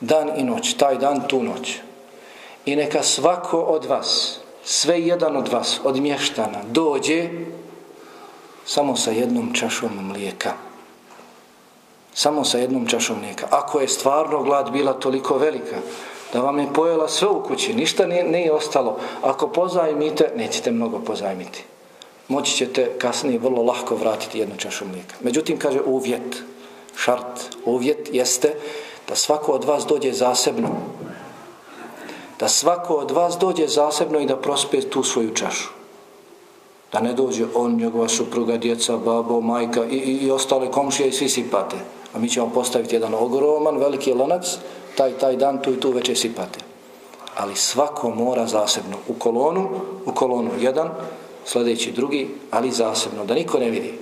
Speaker 1: Dan i noć, taj dan, tu noć. I neka svako od vas, sve jedan od vas, od mještana, dođe samo sa jednom čašom mlijeka samo sa jednom čašom mlijeka. Ako je stvarno glad bila toliko velika, da vam je pojela sve u kući, ništa nije, nije ostalo, ako pozajmite, nećete mnogo pozajmiti. Moći ćete kasnije vrlo lahko vratiti jednu čašu mlijeka. Međutim, kaže uvjet, šart, uvjet jeste da svako od vas dođe zasebno. Da svako od vas dođe zasebno i da prospe tu svoju čašu. Da ne dođe on, njegova supruga, djeca, babo, majka i, i, i ostale komšije i svi sipate. A mi ćemo postaviti jedan ogroman, veliki lanac, taj, taj dan tu i tu veće sipate. ali svako mora zasebno u kolonu, u kolonu jedan, sljedeći drugi, ali zasebno, da niko ne vidi.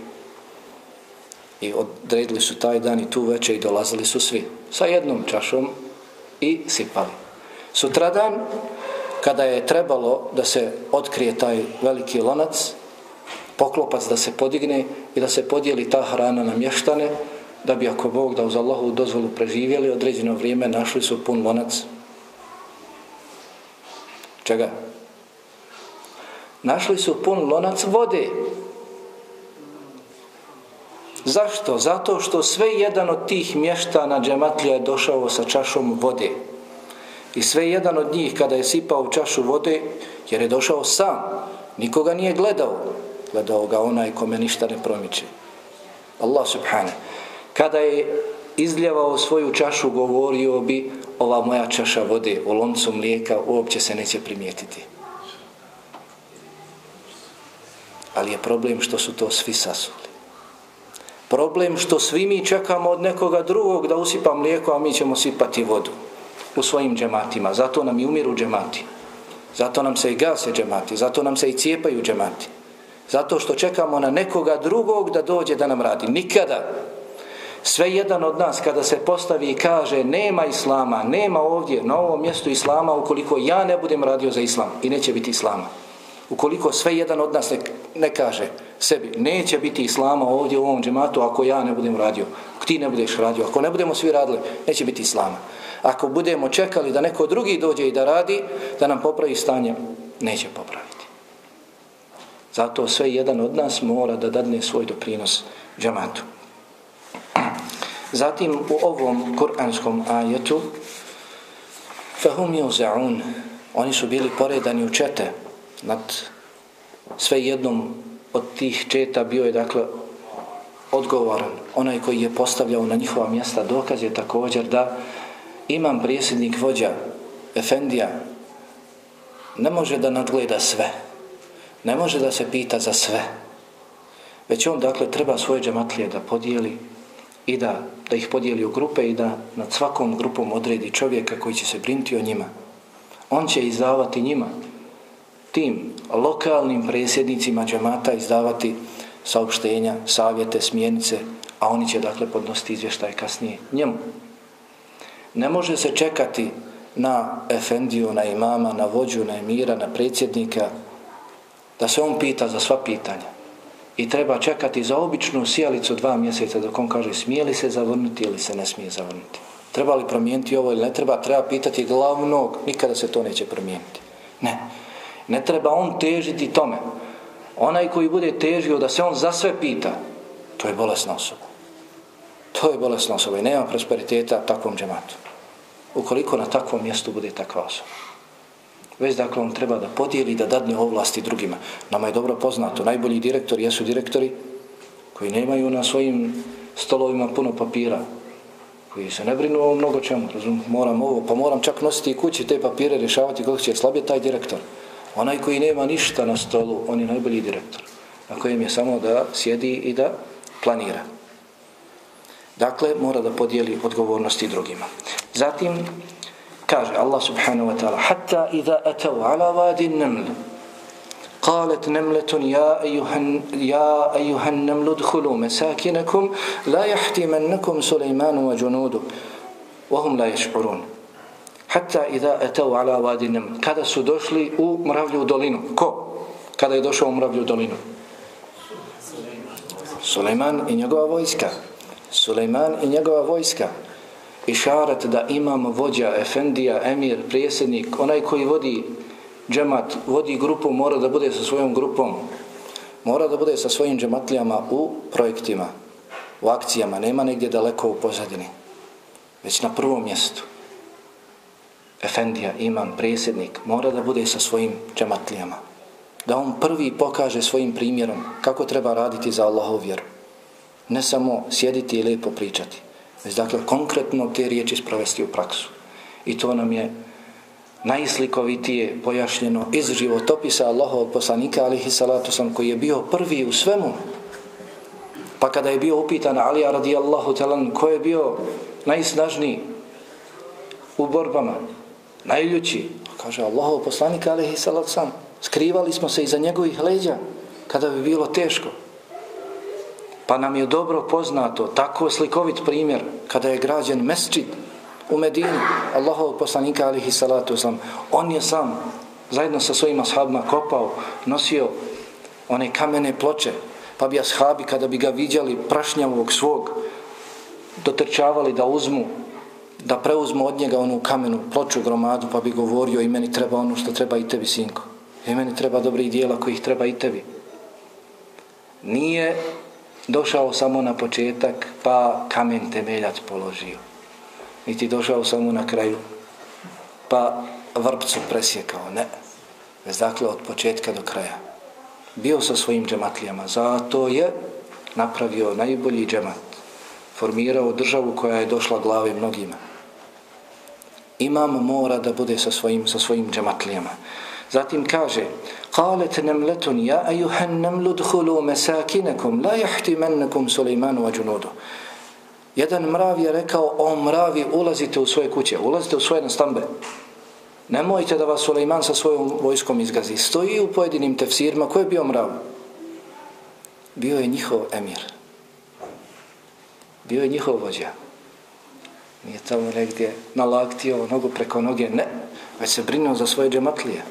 Speaker 1: I odredili su taj dan i tu večer i dolazili su svi sa jednom čašom i sipali. Sutradan, kada je trebalo da se otkrije taj veliki lonac, poklopac da se podigne i da se podijeli ta hrana na mještane, da bi ako Bog da uz Allahu dozvolu preživjeli određeno vrijeme, našli su pun lonac. Čega? Našli su pun lonac vode. Zašto? Zato što sve jedan od tih mještana džematlija je došao sa čašom vode. I sve jedan od njih kada je sipao čašu vode, jer je došao sam, nikoga nije gledao, gledao ga onaj kome ništa ne promiče. Allah subhane. Kada je izljevao svoju čašu, govorio bi ova moja čaša vode u loncu mlijeka uopće se neće primijetiti. Ali je problem što su to svi sasuli. Problem što svi mi čekamo od nekoga drugog da usipa mlijeko, a mi ćemo sipati vodu u svojim džematima. Zato nam i umiru džemati. Zato nam se i gase džemati. Zato nam se i cijepaju džemati. Zato što čekamo na nekoga drugog da dođe da nam radi. Nikada. Sve jedan od nas kada se postavi i kaže nema islama, nema ovdje na ovom mjestu islama ukoliko ja ne budem radio za islam i neće biti islama. Ukoliko sve jedan od nas ne, ne kaže sebi neće biti islama ovdje u ovom džematu ako ja ne budem radio, ako ti ne budeš radio, ako ne budemo svi radili, neće biti islama. Ako budemo čekali da neko drugi dođe i da radi, da nam popravi stanje, neće popraviti. Zato sve jedan od nas mora da dadne svoj doprinos džamatu. Zatim u ovom kuranskom ajetu fahum yuzaun oni su bili poredani u čete nad sve jednom od tih četa bio je dakle odgovoran onaj koji je postavljao na njihova mjesta dokaz je također da imam prijesednik vođa Efendija ne može da nadgleda sve ne može da se pita za sve već on dakle treba svoje džematlije da podijeli i da, da ih podijeli u grupe i da nad svakom grupom odredi čovjeka koji će se brinti o njima on će izdavati njima tim lokalnim presjednicima džemata izdavati saopštenja, savjete, smjernice, a oni će dakle podnositi izvještaj kasnije njemu. Ne može se čekati na efendiju, na imama, na vođu, na emira, na predsjednika, da se on pita za sva pitanja. I treba čekati za običnu sijalicu dva mjeseca dok on kaže smije li se zavrnuti ili se ne smije zavrnuti. Treba li promijeniti ovo ili ne treba, treba pitati glavnog, nikada se to neće promijeniti. Ne. Ne treba on težiti tome. Onaj koji bude težio da se on za sve pita, to je bolesna osoba. To je bolesna osoba i nema prosperiteta takvom džematu. Ukoliko na takvom mjestu bude takva osoba. Već dakle on treba da podijeli da dadne ovlasti drugima. Nama je dobro poznato, najbolji direktori jesu direktori koji nemaju na svojim stolovima puno papira, koji se ne brinu o mnogo čemu, razum, moram ovo, pa moram čak nositi i kući te papire, rješavati koliko će slabije taj direktor. Onaj koji nema ništa na stolu, on je najbolji direktor. Na kojem je samo da sjedi i da planira. Dakle, mora da podijeli odgovornosti drugima. Zatim, kaže Allah subhanahu wa ta'ala, Hatta idha atav ala vadi neml, قالت نملة يا أيها, يا أيها النمل ادخلوا مساكنكم لا يحتمنكم سليمان وجنوده وهم لا يشعرون hatta idha atau ala wadi nam kada su došli u mravlju dolinu ko kada je došao u mravlju dolinu Sulejman i njegova vojska Sulejman i njegova vojska išarat da imam vođa efendija, emir, prijesednik onaj koji vodi džemat vodi grupu, mora da bude sa svojom grupom mora da bude sa svojim džematlijama u projektima u akcijama, nema negdje daleko u pozadini već na prvom mjestu efendija, imam, prijesednik, mora da bude sa svojim džematlijama. Da on prvi pokaže svojim primjerom kako treba raditi za Allahov vjeru. Ne samo sjediti i lijepo pričati, već dakle konkretno te riječi sprovesti u praksu. I to nam je najslikovitije pojašnjeno iz životopisa Allahovog poslanika alihi salatu sam koji je bio prvi u svemu. Pa kada je bio upitan Alija radijallahu talan ko je bio najsnažniji u borbama, najljući, pa kaže Allahov poslanik alihi salatu sam. Skrivali smo se iza njegovih leđa kada bi bilo teško. Pa nam je dobro poznato tako slikovit primjer kada je građen mesčid u Medini, Allahov poslanika alihi salatu sam, on je sam zajedno sa svojima ashabima kopao, nosio one kamene ploče, pa bi ashabi kada bi ga vidjeli prašnjavog svog, dotrčavali da uzmu, da preuzmu od njega onu kamenu ploču gromadu, pa bi govorio i meni treba ono što treba i tebi, sinko. I meni treba dobri dijela kojih treba i tebi. Nije došao samo na početak, pa kamen temeljac položio. Niti došao samo na kraju, pa vrpcu presjekao. Ne. Dakle od početka do kraja. Bio sa svojim džematlijama. Zato je napravio najbolji džemat. Formirao državu koja je došla glave mnogima. Imam mora da bude sa svojim, sa svojim džematlijama. Zatim kaže قالت نملة يا أيها النمل ادخلوا مساكنكم لا يحتمنكم سليمان وجنوده Jedan mrav je rekao, o mravi, ulazite u svoje kuće, ulazite u svoje nastambe. Nemojte da vas Suleiman sa svojom vojskom izgazi. Stoji u pojedinim tefsirima. Ko je bio mrav? Bio je njihov emir. Bio je njihov vođa. Nije tamo negdje nalaktio nogu preko noge. Ne. Već se brinuo za svoje džematlije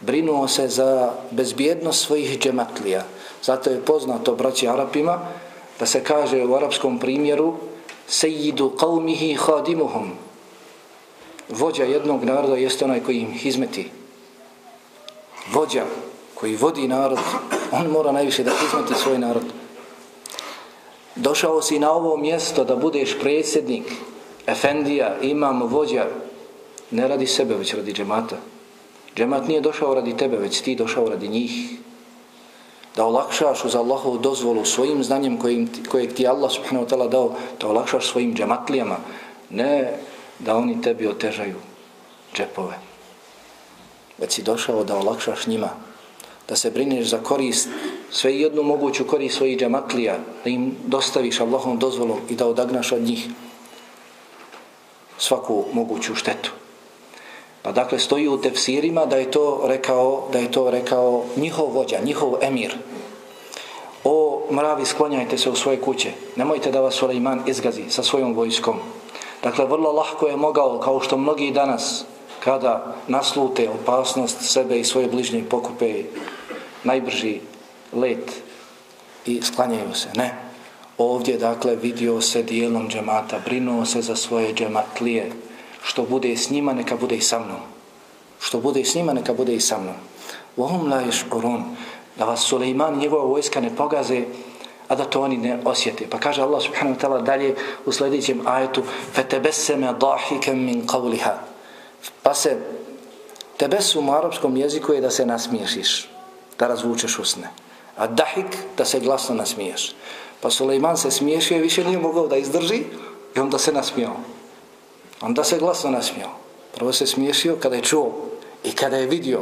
Speaker 1: brinuo se za bezbjednost svojih džematlija. Zato je poznato braći Arapima da se kaže u arapskom primjeru sejidu qavmihi hadimuhum. Vođa jednog naroda jeste onaj koji im hizmeti. Vođa koji vodi narod, on mora najviše da hizmeti svoj narod. Došao si na ovo mjesto da budeš predsjednik, efendija, imam vođa, ne radi sebe, već radi džemata. Džemat nije došao radi tebe, već ti došao radi njih. Da olakšaš uz Allahovu dozvolu svojim znanjem kojim, kojeg ti Allah subhanahu wa ta'ala dao, da olakšaš svojim džematlijama. Ne da oni tebi otežaju džepove. Već si došao da olakšaš njima. Da se brineš za korist, sve jednu moguću korist svojih džematlija, da im dostaviš Allahovom dozvolom i da odagnaš od njih svaku moguću štetu. Pa dakle stoji u tefsirima da je to rekao, da je to rekao njihov vođa, njihov emir. O mravi sklonjajte se u svoje kuće. Nemojte da vas Sulejman izgazi sa svojom vojskom. Dakle vrlo lahko je mogao kao što mnogi danas kada naslute opasnost sebe i svoje bližnje pokupe najbrži let i sklanjaju se. Ne. Ovdje dakle vidio se dijelom džemata, brinuo se za svoje džematlije, što bude s njima, neka bude i sa mnom. Što bude s njima, neka bude i sa mnom. Vahum la ješkurun, da vas Suleiman i njegova vojska ne pogaze, a da to oni ne osjete. Pa kaže Allah subhanahu wa ta'ala dalje u sljedećem ajetu فَتَبَسَّمَ ضَحِكَ مِنْ قَوْلِهَا Pa se tebesum u arapskom jeziku je da se nasmiješiš, da razvučeš usne. A dahik da se glasno nasmiješ. Pa Suleiman se smiješio i više nije mogao da izdrži i onda se nasmijao. Onda se glasno nasmijao. Prvo se smiješio kada je čuo i kada je vidio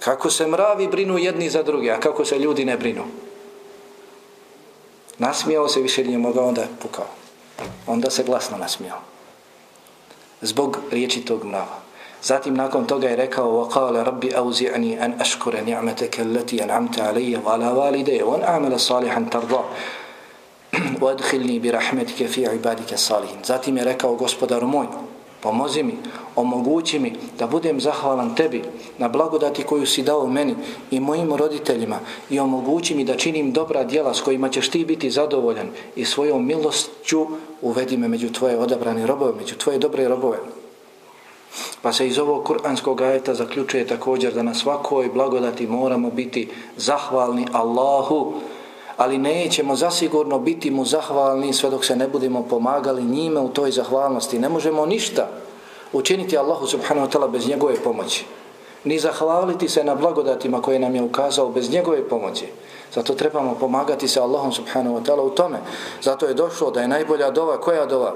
Speaker 1: kako se mravi brinu jedni za druge, a kako se ljudi ne brinu. Nasmijao se, više nije mogao, onda je pukao. Onda se glasno nasmijao. Zbog riječi tog mrava. Zatim nakon toga je rekao وَقَالَ رَبِّ أَوْزِعْنِي أَنْ أَشْكُرَ نِعْمَتَكَ الَّتِي أَنْعَمْتَ عَلَيَّ وَعَلَى وَالِدَيَ وَأَنْ أَعْمَلَ صَالِحًا تَرْضَى وَادْخِلْنِي بِرَحْمَتِكَ فِي عِبَادِكَ الصَّالِحِينَ Zatim je rekao gospodaru moj, pomozi mi, omogući mi da budem zahvalan tebi na blagodati koju si dao meni i mojim roditeljima i omogući mi da činim dobra djela s kojima ćeš ti biti zadovoljan i svojom milošću uvedi me među tvoje odabrane robove, među tvoje dobre robove. Pa se iz ovog kuranskog ajeta zaključuje također da na svakoj blagodati moramo biti zahvalni Allahu ali nećemo zasigurno biti mu zahvalni sve dok se ne budemo pomagali njime u toj zahvalnosti. Ne možemo ništa učiniti Allahu subhanahu wa ta'ala bez njegove pomoći. Ni zahvaliti se na blagodatima koje nam je ukazao bez njegove pomoći. Zato trebamo pomagati se Allahom subhanahu wa ta'ala u tome. Zato je došlo da je najbolja dova. Koja dova?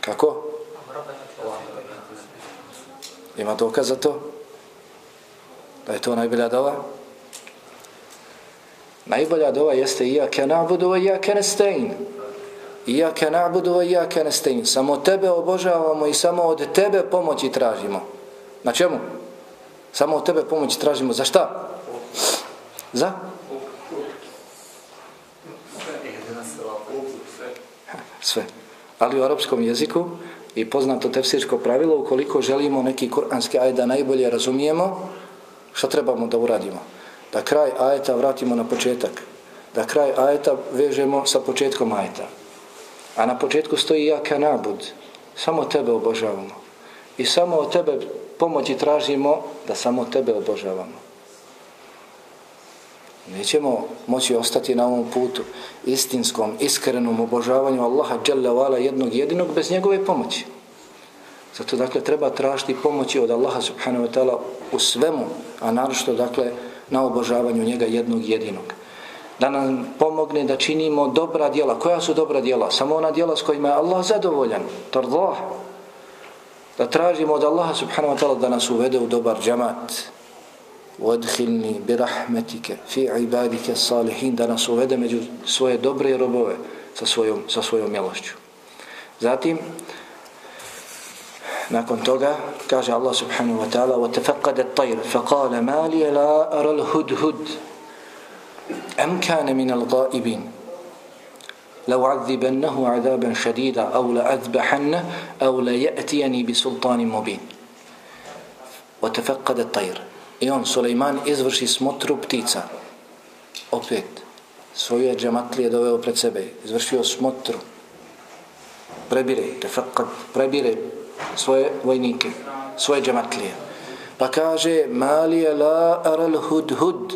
Speaker 1: Kako? Ima dokaz za to? Da je to najbolja dova? Najbolja dova jeste ja nabudu wa ja ke nestein. Iyaka na'budu wa iyaka nasta'in. Samo tebe obožavamo i samo od tebe pomoći tražimo. Na čemu? Samo od tebe pomoći tražimo. Za šta? Za? Sve. Ali u arapskom jeziku i poznato tefsirsko pravilo, ukoliko želimo neki kuranski ajet da najbolje razumijemo, šta trebamo da uradimo? Da kraj ajeta vratimo na početak. Da kraj ajeta vežemo sa početkom ajeta. A na početku stoji ja kanabud. Samo tebe obožavamo. I samo od tebe pomoći tražimo da samo tebe obožavamo. Nećemo moći ostati na ovom putu istinskom, iskrenom obožavanju Allaha Jalla wala jednog jedinog bez njegove pomoći. Zato dakle treba tražiti pomoći od Allaha subhanahu wa ta'ala u svemu, a naročito dakle na obožavanju njega jednog jedinog. Da nam pomogne da činimo dobra djela. Koja su dobra djela? Samo ona djela s kojima je Allah zadovoljan. Tardah. Da tražimo od Allaha subhanahu wa ta'ala da nas uvede u dobar džamat. Uadhilni bi rahmetike fi ibadike salihin. Da nas uvede među svoje dobre robove sa svojom, sa svojom milošću. Zatim, nakon toga kaže Allah subhanahu wa ta'ala وتفقد الطير فقال ما لي لا أرى الهدهد أم كان من الغائبين لو عذبنه عذابا شديدا أو لأذبحنه أو ليأتيني بسلطان مبين وتفقد الطير I on, Suleiman, izvrši smotru ptica. Opet, svoje džamatlije doveo pred sebe. Izvršio smotru. Prebire, tefakad, prebire svoje vojnike, svoje džematlije. Pa kaže, mali la aral hud hud,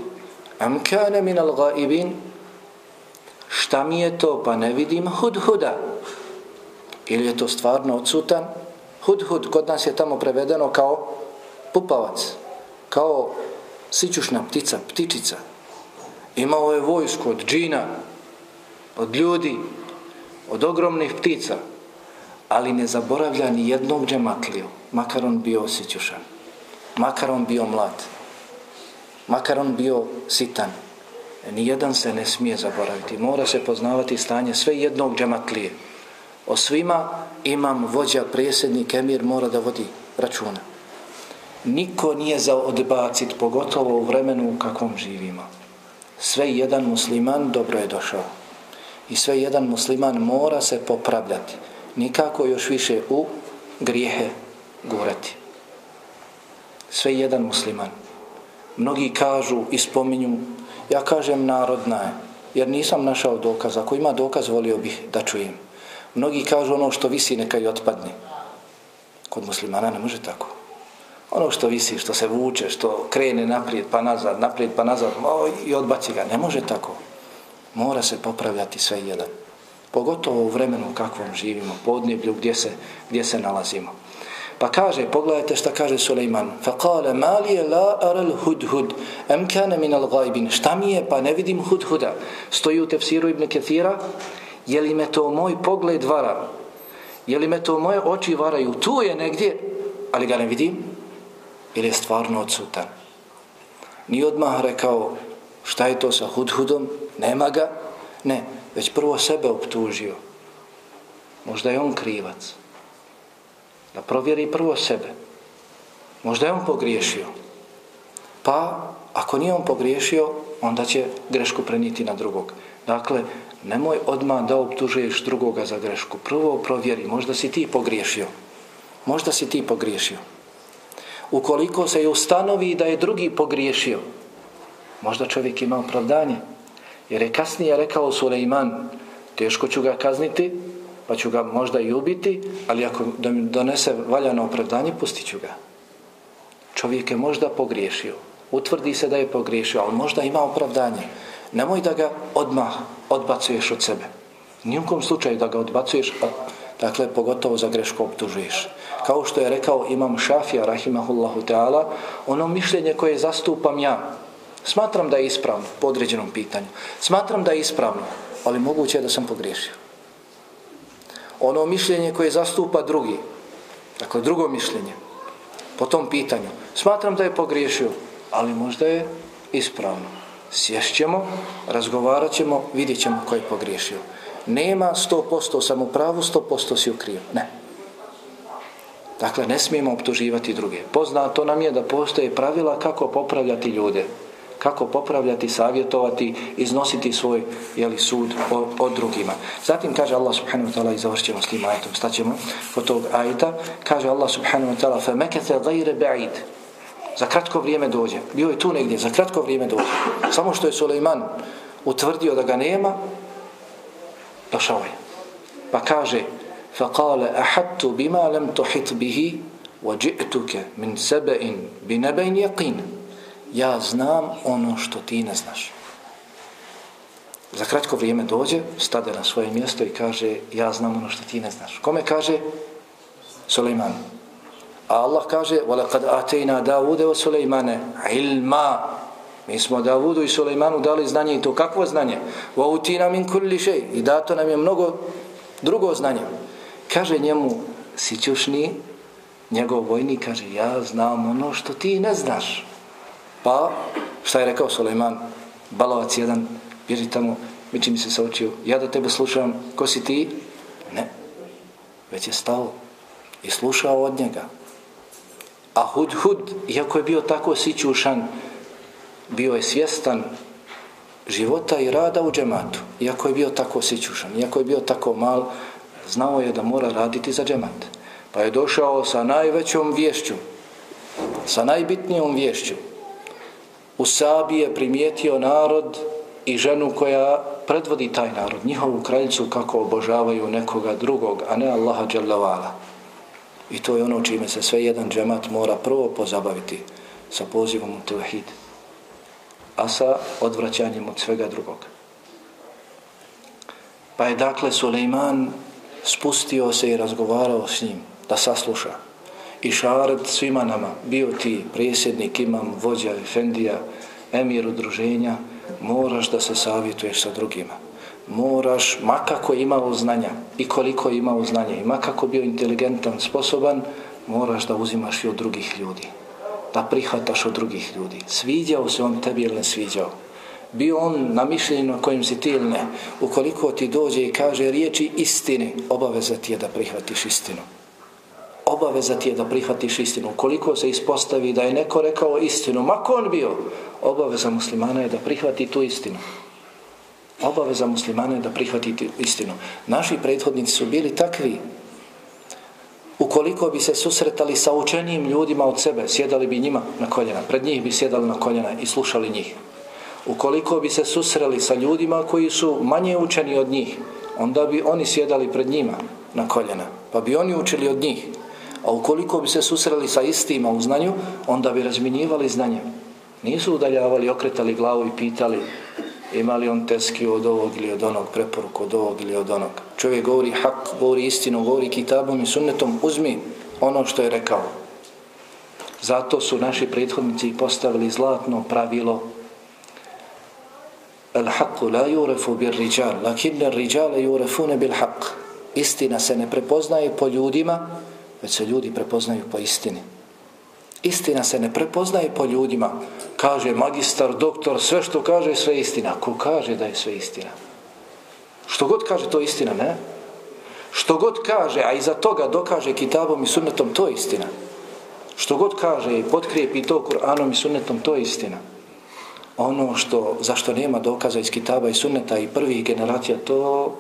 Speaker 1: am kane min al gaibin, šta mi je to, pa ne vidim hud huda. Ili je to stvarno odsutan? Hud hud, kod nas je tamo prevedeno kao pupavac kao sićušna ptica, ptičica. Imao je vojsku od džina, od ljudi, od ogromnih ptica, ali ne zaboravlja ni jednog džematliju, makar on bio osjećušan, makar on bio mlad, makar on bio sitan. E, Nijedan se ne smije zaboraviti. Mora se poznavati stanje sve jednog džematlije. O svima imam vođa, prijesednik, emir, mora da vodi računa niko nije za odbacit, pogotovo u vremenu u kakvom živimo. Sve jedan musliman dobro je došao. I sve jedan musliman mora se popravljati. Nikako još više u grijehe gurati. Sve jedan musliman. Mnogi kažu i spominju, ja kažem narodna je, jer nisam našao dokaz. Ako ima dokaz, volio bih da čujem. Mnogi kažu ono što visi neka i otpadne. Kod muslimana ne može tako ono što visi, što se vuče, što krene naprijed pa nazad, naprijed pa nazad o, i odbaci ga. Ne može tako. Mora se popravljati sve jedan. Pogotovo u vremenu u kakvom živimo, podneblju gdje se, gdje se nalazimo. Pa kaže, pogledajte šta kaže Suleiman. Faqala ma la ara al-hudhud am kana min al-ghaibin. Šta mi je pa ne vidim hudhuda? Stoji u tefsiru Ibn Kathira. Je li me to moj pogled vara? Je li me to moje oči varaju? Tu je negdje, ali ga ne vidim ili je stvarno odsutan. Ni odmah rekao šta je to sa hudhudom, nema ga, ne, već prvo sebe optužio. Možda je on krivac. Da provjeri prvo sebe. Možda je on pogriješio. Pa, ako nije on pogriješio, onda će grešku preniti na drugog. Dakle, nemoj odmah da optužuješ drugoga za grešku. Prvo provjeri, možda si ti pogriješio. Možda si ti pogriješio ukoliko se je ustanovi da je drugi pogriješio, možda čovjek ima opravdanje. Jer je kasnije rekao Suleiman, teško ću ga kazniti, pa ću ga možda i ubiti, ali ako donese valjano opravdanje, pustit ću ga. Čovjek je možda pogriješio. Utvrdi se da je pogriješio, ali možda ima opravdanje. Nemoj da ga odmah odbacuješ od sebe. Nijekom slučaju da ga odbacuješ, dakle, pogotovo za grešku optužuješ kao što je rekao imam Šafija rahimahullahu teala, ono mišljenje koje zastupam ja, smatram da je ispravno po određenom pitanju. Smatram da je ispravno, ali moguće je da sam pogriješio. Ono mišljenje koje zastupa drugi, dakle drugo mišljenje, po tom pitanju, smatram da je pogriješio, ali možda je ispravno. Sješćemo, razgovarat ćemo, vidjet ćemo ko je pogriješio. nema 100% sam u pravu, 100% si u kriju. Ne. Dakle, ne smijemo optuživati druge. Poznato nam je da postoje pravila kako popravljati ljude Kako popravljati, savjetovati, iznositi svoj jeli, sud o, o drugima. Zatim kaže Allah subhanahu wa ta'ala i završćemo s tim ajetom. Staćemo kod tog ajeta. Kaže Allah subhanahu wa ta'ala فَمَكَثَ غَيْرَ بَعِيدِ Za kratko vrijeme dođe. Bio je tu negdje. Za kratko vrijeme dođe. Samo što je Suleiman utvrdio da ga nema, došao je. Pa kaže فقال أحدت بما لم تحط به وجئتك من سبأ بنبأ يقين ja znam ono što ti ne znaš. Za kratko vrijeme dođe, stade na svoje mjesto i kaže ja znam ono što ti ne znaš. Kome kaže? Suleiman. A Allah kaže وَلَقَدْ آتَيْنَا دَاوُدَ وَسُلَيْمَانَ عِلْمًا Mi smo Davudu i Suleimanu dali znanje i to kakvo znanje? وَاُتِينَا مِنْ كُلِّ شَيْ I dato nam je mnogo drugo znanje kaže njemu sićušni njegov vojnik kaže ja znam ono što ti ne znaš pa šta je rekao Suleiman balovac jedan bježi tamo mi mi se saučio ja da tebe slušam ko si ti ne već je stao i slušao od njega a hud hud iako je bio tako sićušan bio je svjestan života i rada u džematu iako je bio tako sićušan iako je bio tako mal znao je da mora raditi za džemat. Pa je došao sa najvećom vješću, sa najbitnijom vješću. U Sabi je primijetio narod i ženu koja predvodi taj narod, njihovu kraljicu kako obožavaju nekoga drugog, a ne Allaha dželavala. I to je ono čime se sve jedan džemat mora prvo pozabaviti sa pozivom u tevhid, a sa odvraćanjem od svega drugog. Pa je dakle Suleiman spustio se i razgovarao s njim da sasluša. I šared svima nama, bio ti presjednik, imam, vođa, efendija, emir udruženja, moraš da se savjetuješ sa drugima. Moraš, makako imao znanja i koliko imao znanja i makako bio inteligentan, sposoban, moraš da uzimaš i od drugih ljudi. Da prihvataš od drugih ljudi. Sviđao se on tebi ili ne sviđao bio on na mišljenju na kojim si ti ili ne, ukoliko ti dođe i kaže riječi istine, obaveza ti je da prihvatiš istinu. Obaveza ti je da prihvatiš istinu. Koliko se ispostavi da je neko rekao istinu, mako on bio, obaveza muslimana je da prihvati tu istinu. Obaveza muslimana je da prihvati tu istinu. Naši prethodnici su bili takvi. Ukoliko bi se susretali sa učenijim ljudima od sebe, sjedali bi njima na koljena. Pred njih bi sjedali na koljena i slušali njih ukoliko bi se susreli sa ljudima koji su manje učeni od njih, onda bi oni sjedali pred njima na koljena, pa bi oni učili od njih. A ukoliko bi se susreli sa istima u znanju, onda bi razminjivali znanje. Nisu udaljavali, okretali glavu i pitali ima li on teski od ovog ili od onog, preporuku od ovog ili od onog. Čovjek govori hak, govori istinu, govori kitabom i sunnetom, uzmi ono što je rekao. Zato su naši prethodnici postavili zlatno pravilo El haqu la yurefu bir riđal, lakinne riđale yurefune bil haq. Istina se ne prepoznaje po ljudima, već se ljudi prepoznaju po istini. Istina se ne prepoznaje po ljudima. Kaže magistar, doktor sve što kaže sve istina. Ko kaže da je sve istina? Što god kaže to istina ne? Što god kaže a iza toga dokaže kitabom i sunnetom to je istina. Što god kaže i potkrijepi to Kur'anom i sunnetom to je istina. Ono što zašto nema dokaza iz kitaba i sunneta i prvih generacija to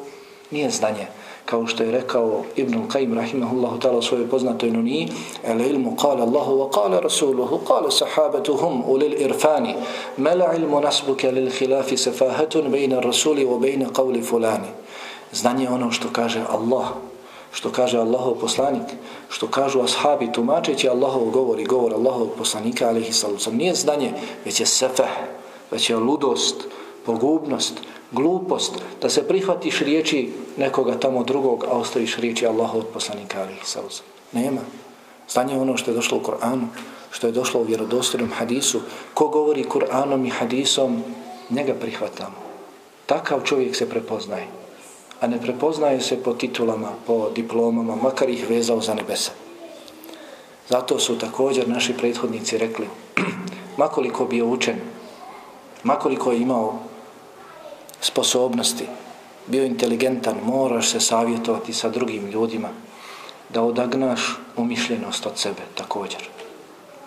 Speaker 1: nije znanje kao što je rekao Ibn Qayyim rahimahullahu ta'ala u svojoj poznatoj nuni el ilmu qala Allahu wa qala Rasuluhu qala sahabatuhum ulil irfani mela ilmu nasbuke lil khilafi sefahatun bejna rasuli wa bejna qavli fulani. Znanje ono što kaže Allah što kaže Allahov poslanik, što kažu ashabi tumačeći Allahov govor i govor Allahov poslanika, alaihi sallam, nije znanje, već je sefeh, već je ludost, pogubnost, glupost, da se prihvatiš riječi nekoga tamo drugog, a ostaviš riječi Allaha od poslanika alihi sallam. Nema. Znanje ono što je došlo u Koranu, što je došlo u vjerodostojnom hadisu. Ko govori Kur'anom i hadisom, njega prihvatamo. Takav čovjek se prepoznaje. A ne prepoznaje se po titulama, po diplomama, makar ih vezao za nebesa. Zato su također naši prethodnici rekli, <clears throat> makoliko bio učen, makoliko je imao sposobnosti, bio inteligentan, moraš se savjetovati sa drugim ljudima da odagnaš umišljenost od sebe također.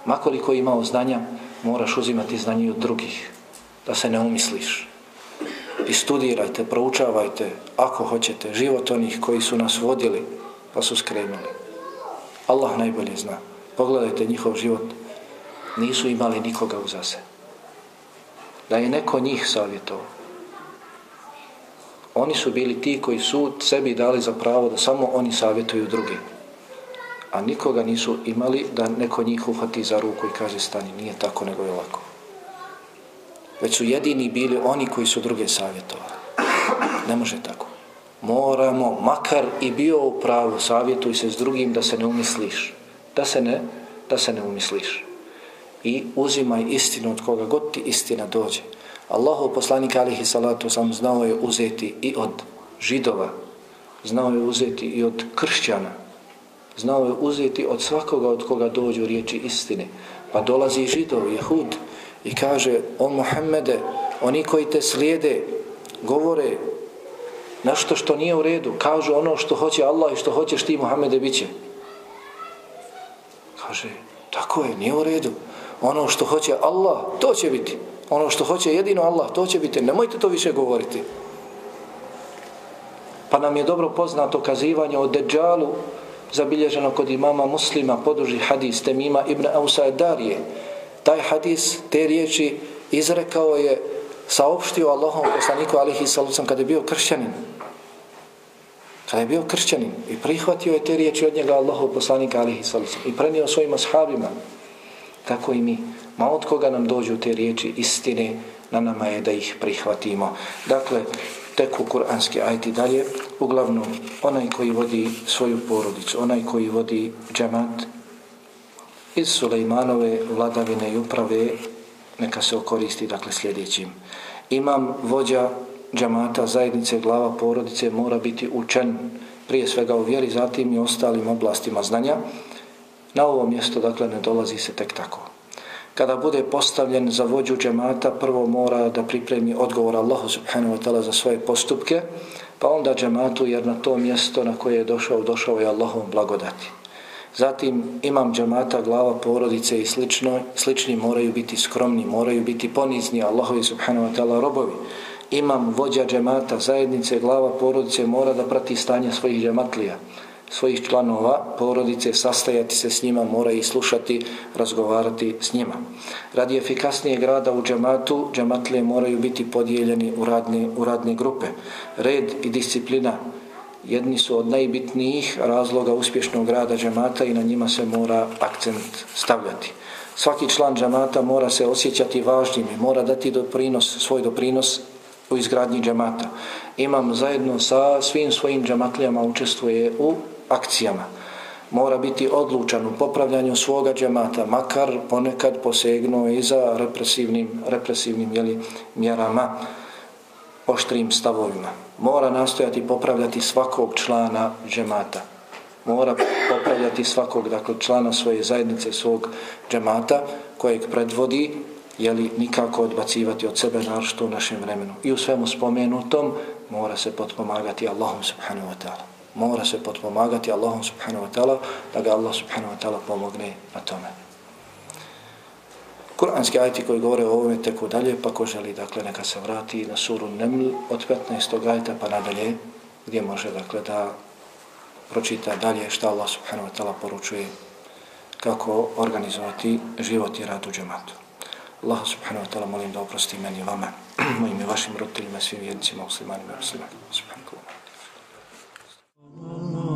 Speaker 1: Makoliko imao znanja, moraš uzimati znanje od drugih, da se ne umisliš. I studirajte, proučavajte, ako hoćete, život onih koji su nas vodili, pa su skrenuli. Allah najbolje zna. Pogledajte njihov život. Nisu imali nikoga uza se. Da je neko njih savjetovao. Oni su bili ti koji su sebi dali za pravo da samo oni savjetuju drugi. A nikoga nisu imali da neko njih uhvati za ruku i kaže stani. Nije tako nego je ovako. Već su jedini bili oni koji su druge savjetovali. Ne može tako. Moramo, makar i bio u pravu, savjetuj se s drugim da se ne umisliš. Da se ne, da se ne umisliš. I uzimaj istinu od koga god ti istina dođe. Allahu poslanik alihi salatu sam znao je uzeti i od židova, znao je uzeti i od kršćana, znao je uzeti od svakoga od koga dođu riječi istine. Pa dolazi židov, jehud, i kaže, o Muhammede, oni koji te slijede, govore nešto što nije u redu, kažu ono što hoće Allah i što hoćeš ti, Muhammede, bit će. Kaže, tako je, nije u redu. Ono što hoće Allah, to će biti. Ono što hoće jedino Allah, to će biti. Nemojte to više govoriti. Pa nam je dobro poznato kazivanje o Deđalu, zabilježeno kod imama muslima, poduži hadis Temima ibn Ausa Darije. Taj hadis, te riječi, izrekao je, saopštio Allahom poslaniku alihi salucam kada je bio kršćanin. Kada je bio kršćanin i prihvatio je te riječi od njega Allahov poslanika alihi salucam i prenio svojim ashabima, tako i mi. Ma od koga nam dođu te riječi istine, na nama je da ih prihvatimo. Dakle, teku kuranski ajti dalje, uglavnom onaj koji vodi svoju porodicu, onaj koji vodi džemat iz Sulejmanove vladavine i uprave, neka se okoristi dakle sljedećim. Imam vođa džamata, zajednice, glava porodice mora biti učen prije svega u vjeri, zatim i ostalim oblastima znanja. Na ovo mjesto dakle ne dolazi se tek tako kada bude postavljen za vođu džemata, prvo mora da pripremi odgovor Allahu subhanahu wa ta'ala za svoje postupke, pa onda džematu, jer na to mjesto na koje je došao, došao je Allahom blagodati. Zatim imam džemata, glava porodice i slično, slični moraju biti skromni, moraju biti ponizni Allahovi subhanahu wa ta'ala robovi. Imam vođa džemata, zajednice, glava porodice mora da prati stanje svojih džematlija svojih članova porodice, sastajati se s njima, mora i slušati, razgovarati s njima. Radi efikasnije grada u džamatu, džamatlije moraju biti podijeljeni u radne, u radne grupe. Red i disciplina jedni su od najbitnijih razloga uspješnog rada džamata i na njima se mora akcent stavljati. Svaki član džamata mora se osjećati važnim i mora dati doprinos, svoj doprinos u izgradnji džamata. Imam zajedno sa svim svojim džamatlijama učestvuje u akcijama. Mora biti odlučan u popravljanju svoga džemata, makar ponekad posegnuo i za represivnim, represivnim jeli, mjerama, oštrim stavovima. Mora nastojati popravljati svakog člana džemata. Mora popravljati svakog dakle, člana svoje zajednice, svog džemata, kojeg predvodi, jeli nikako odbacivati od sebe našto u našem vremenu. I u svemu spomenutom mora se potpomagati Allahom subhanahu wa ta'ala mora se potpomagati Allahom subhanahu wa ta'ala da ga Allah subhanahu wa ta'ala pomogne na tome. Kur'anski ajti koji govore o ovome teku dalje, pa ko želi, dakle, neka se vrati na suru Neml od 15. ajta pa nadalje, gdje može, dakle, da pročita dalje šta Allah subhanahu wa ta'ala poručuje kako organizovati život i rad u džematu. Allah subhanahu wa ta'ala molim da oprosti meni i vama, <clears throat> mojim i vašim roditeljima, svim vjernicima, muslimanima i muslimanima. alone.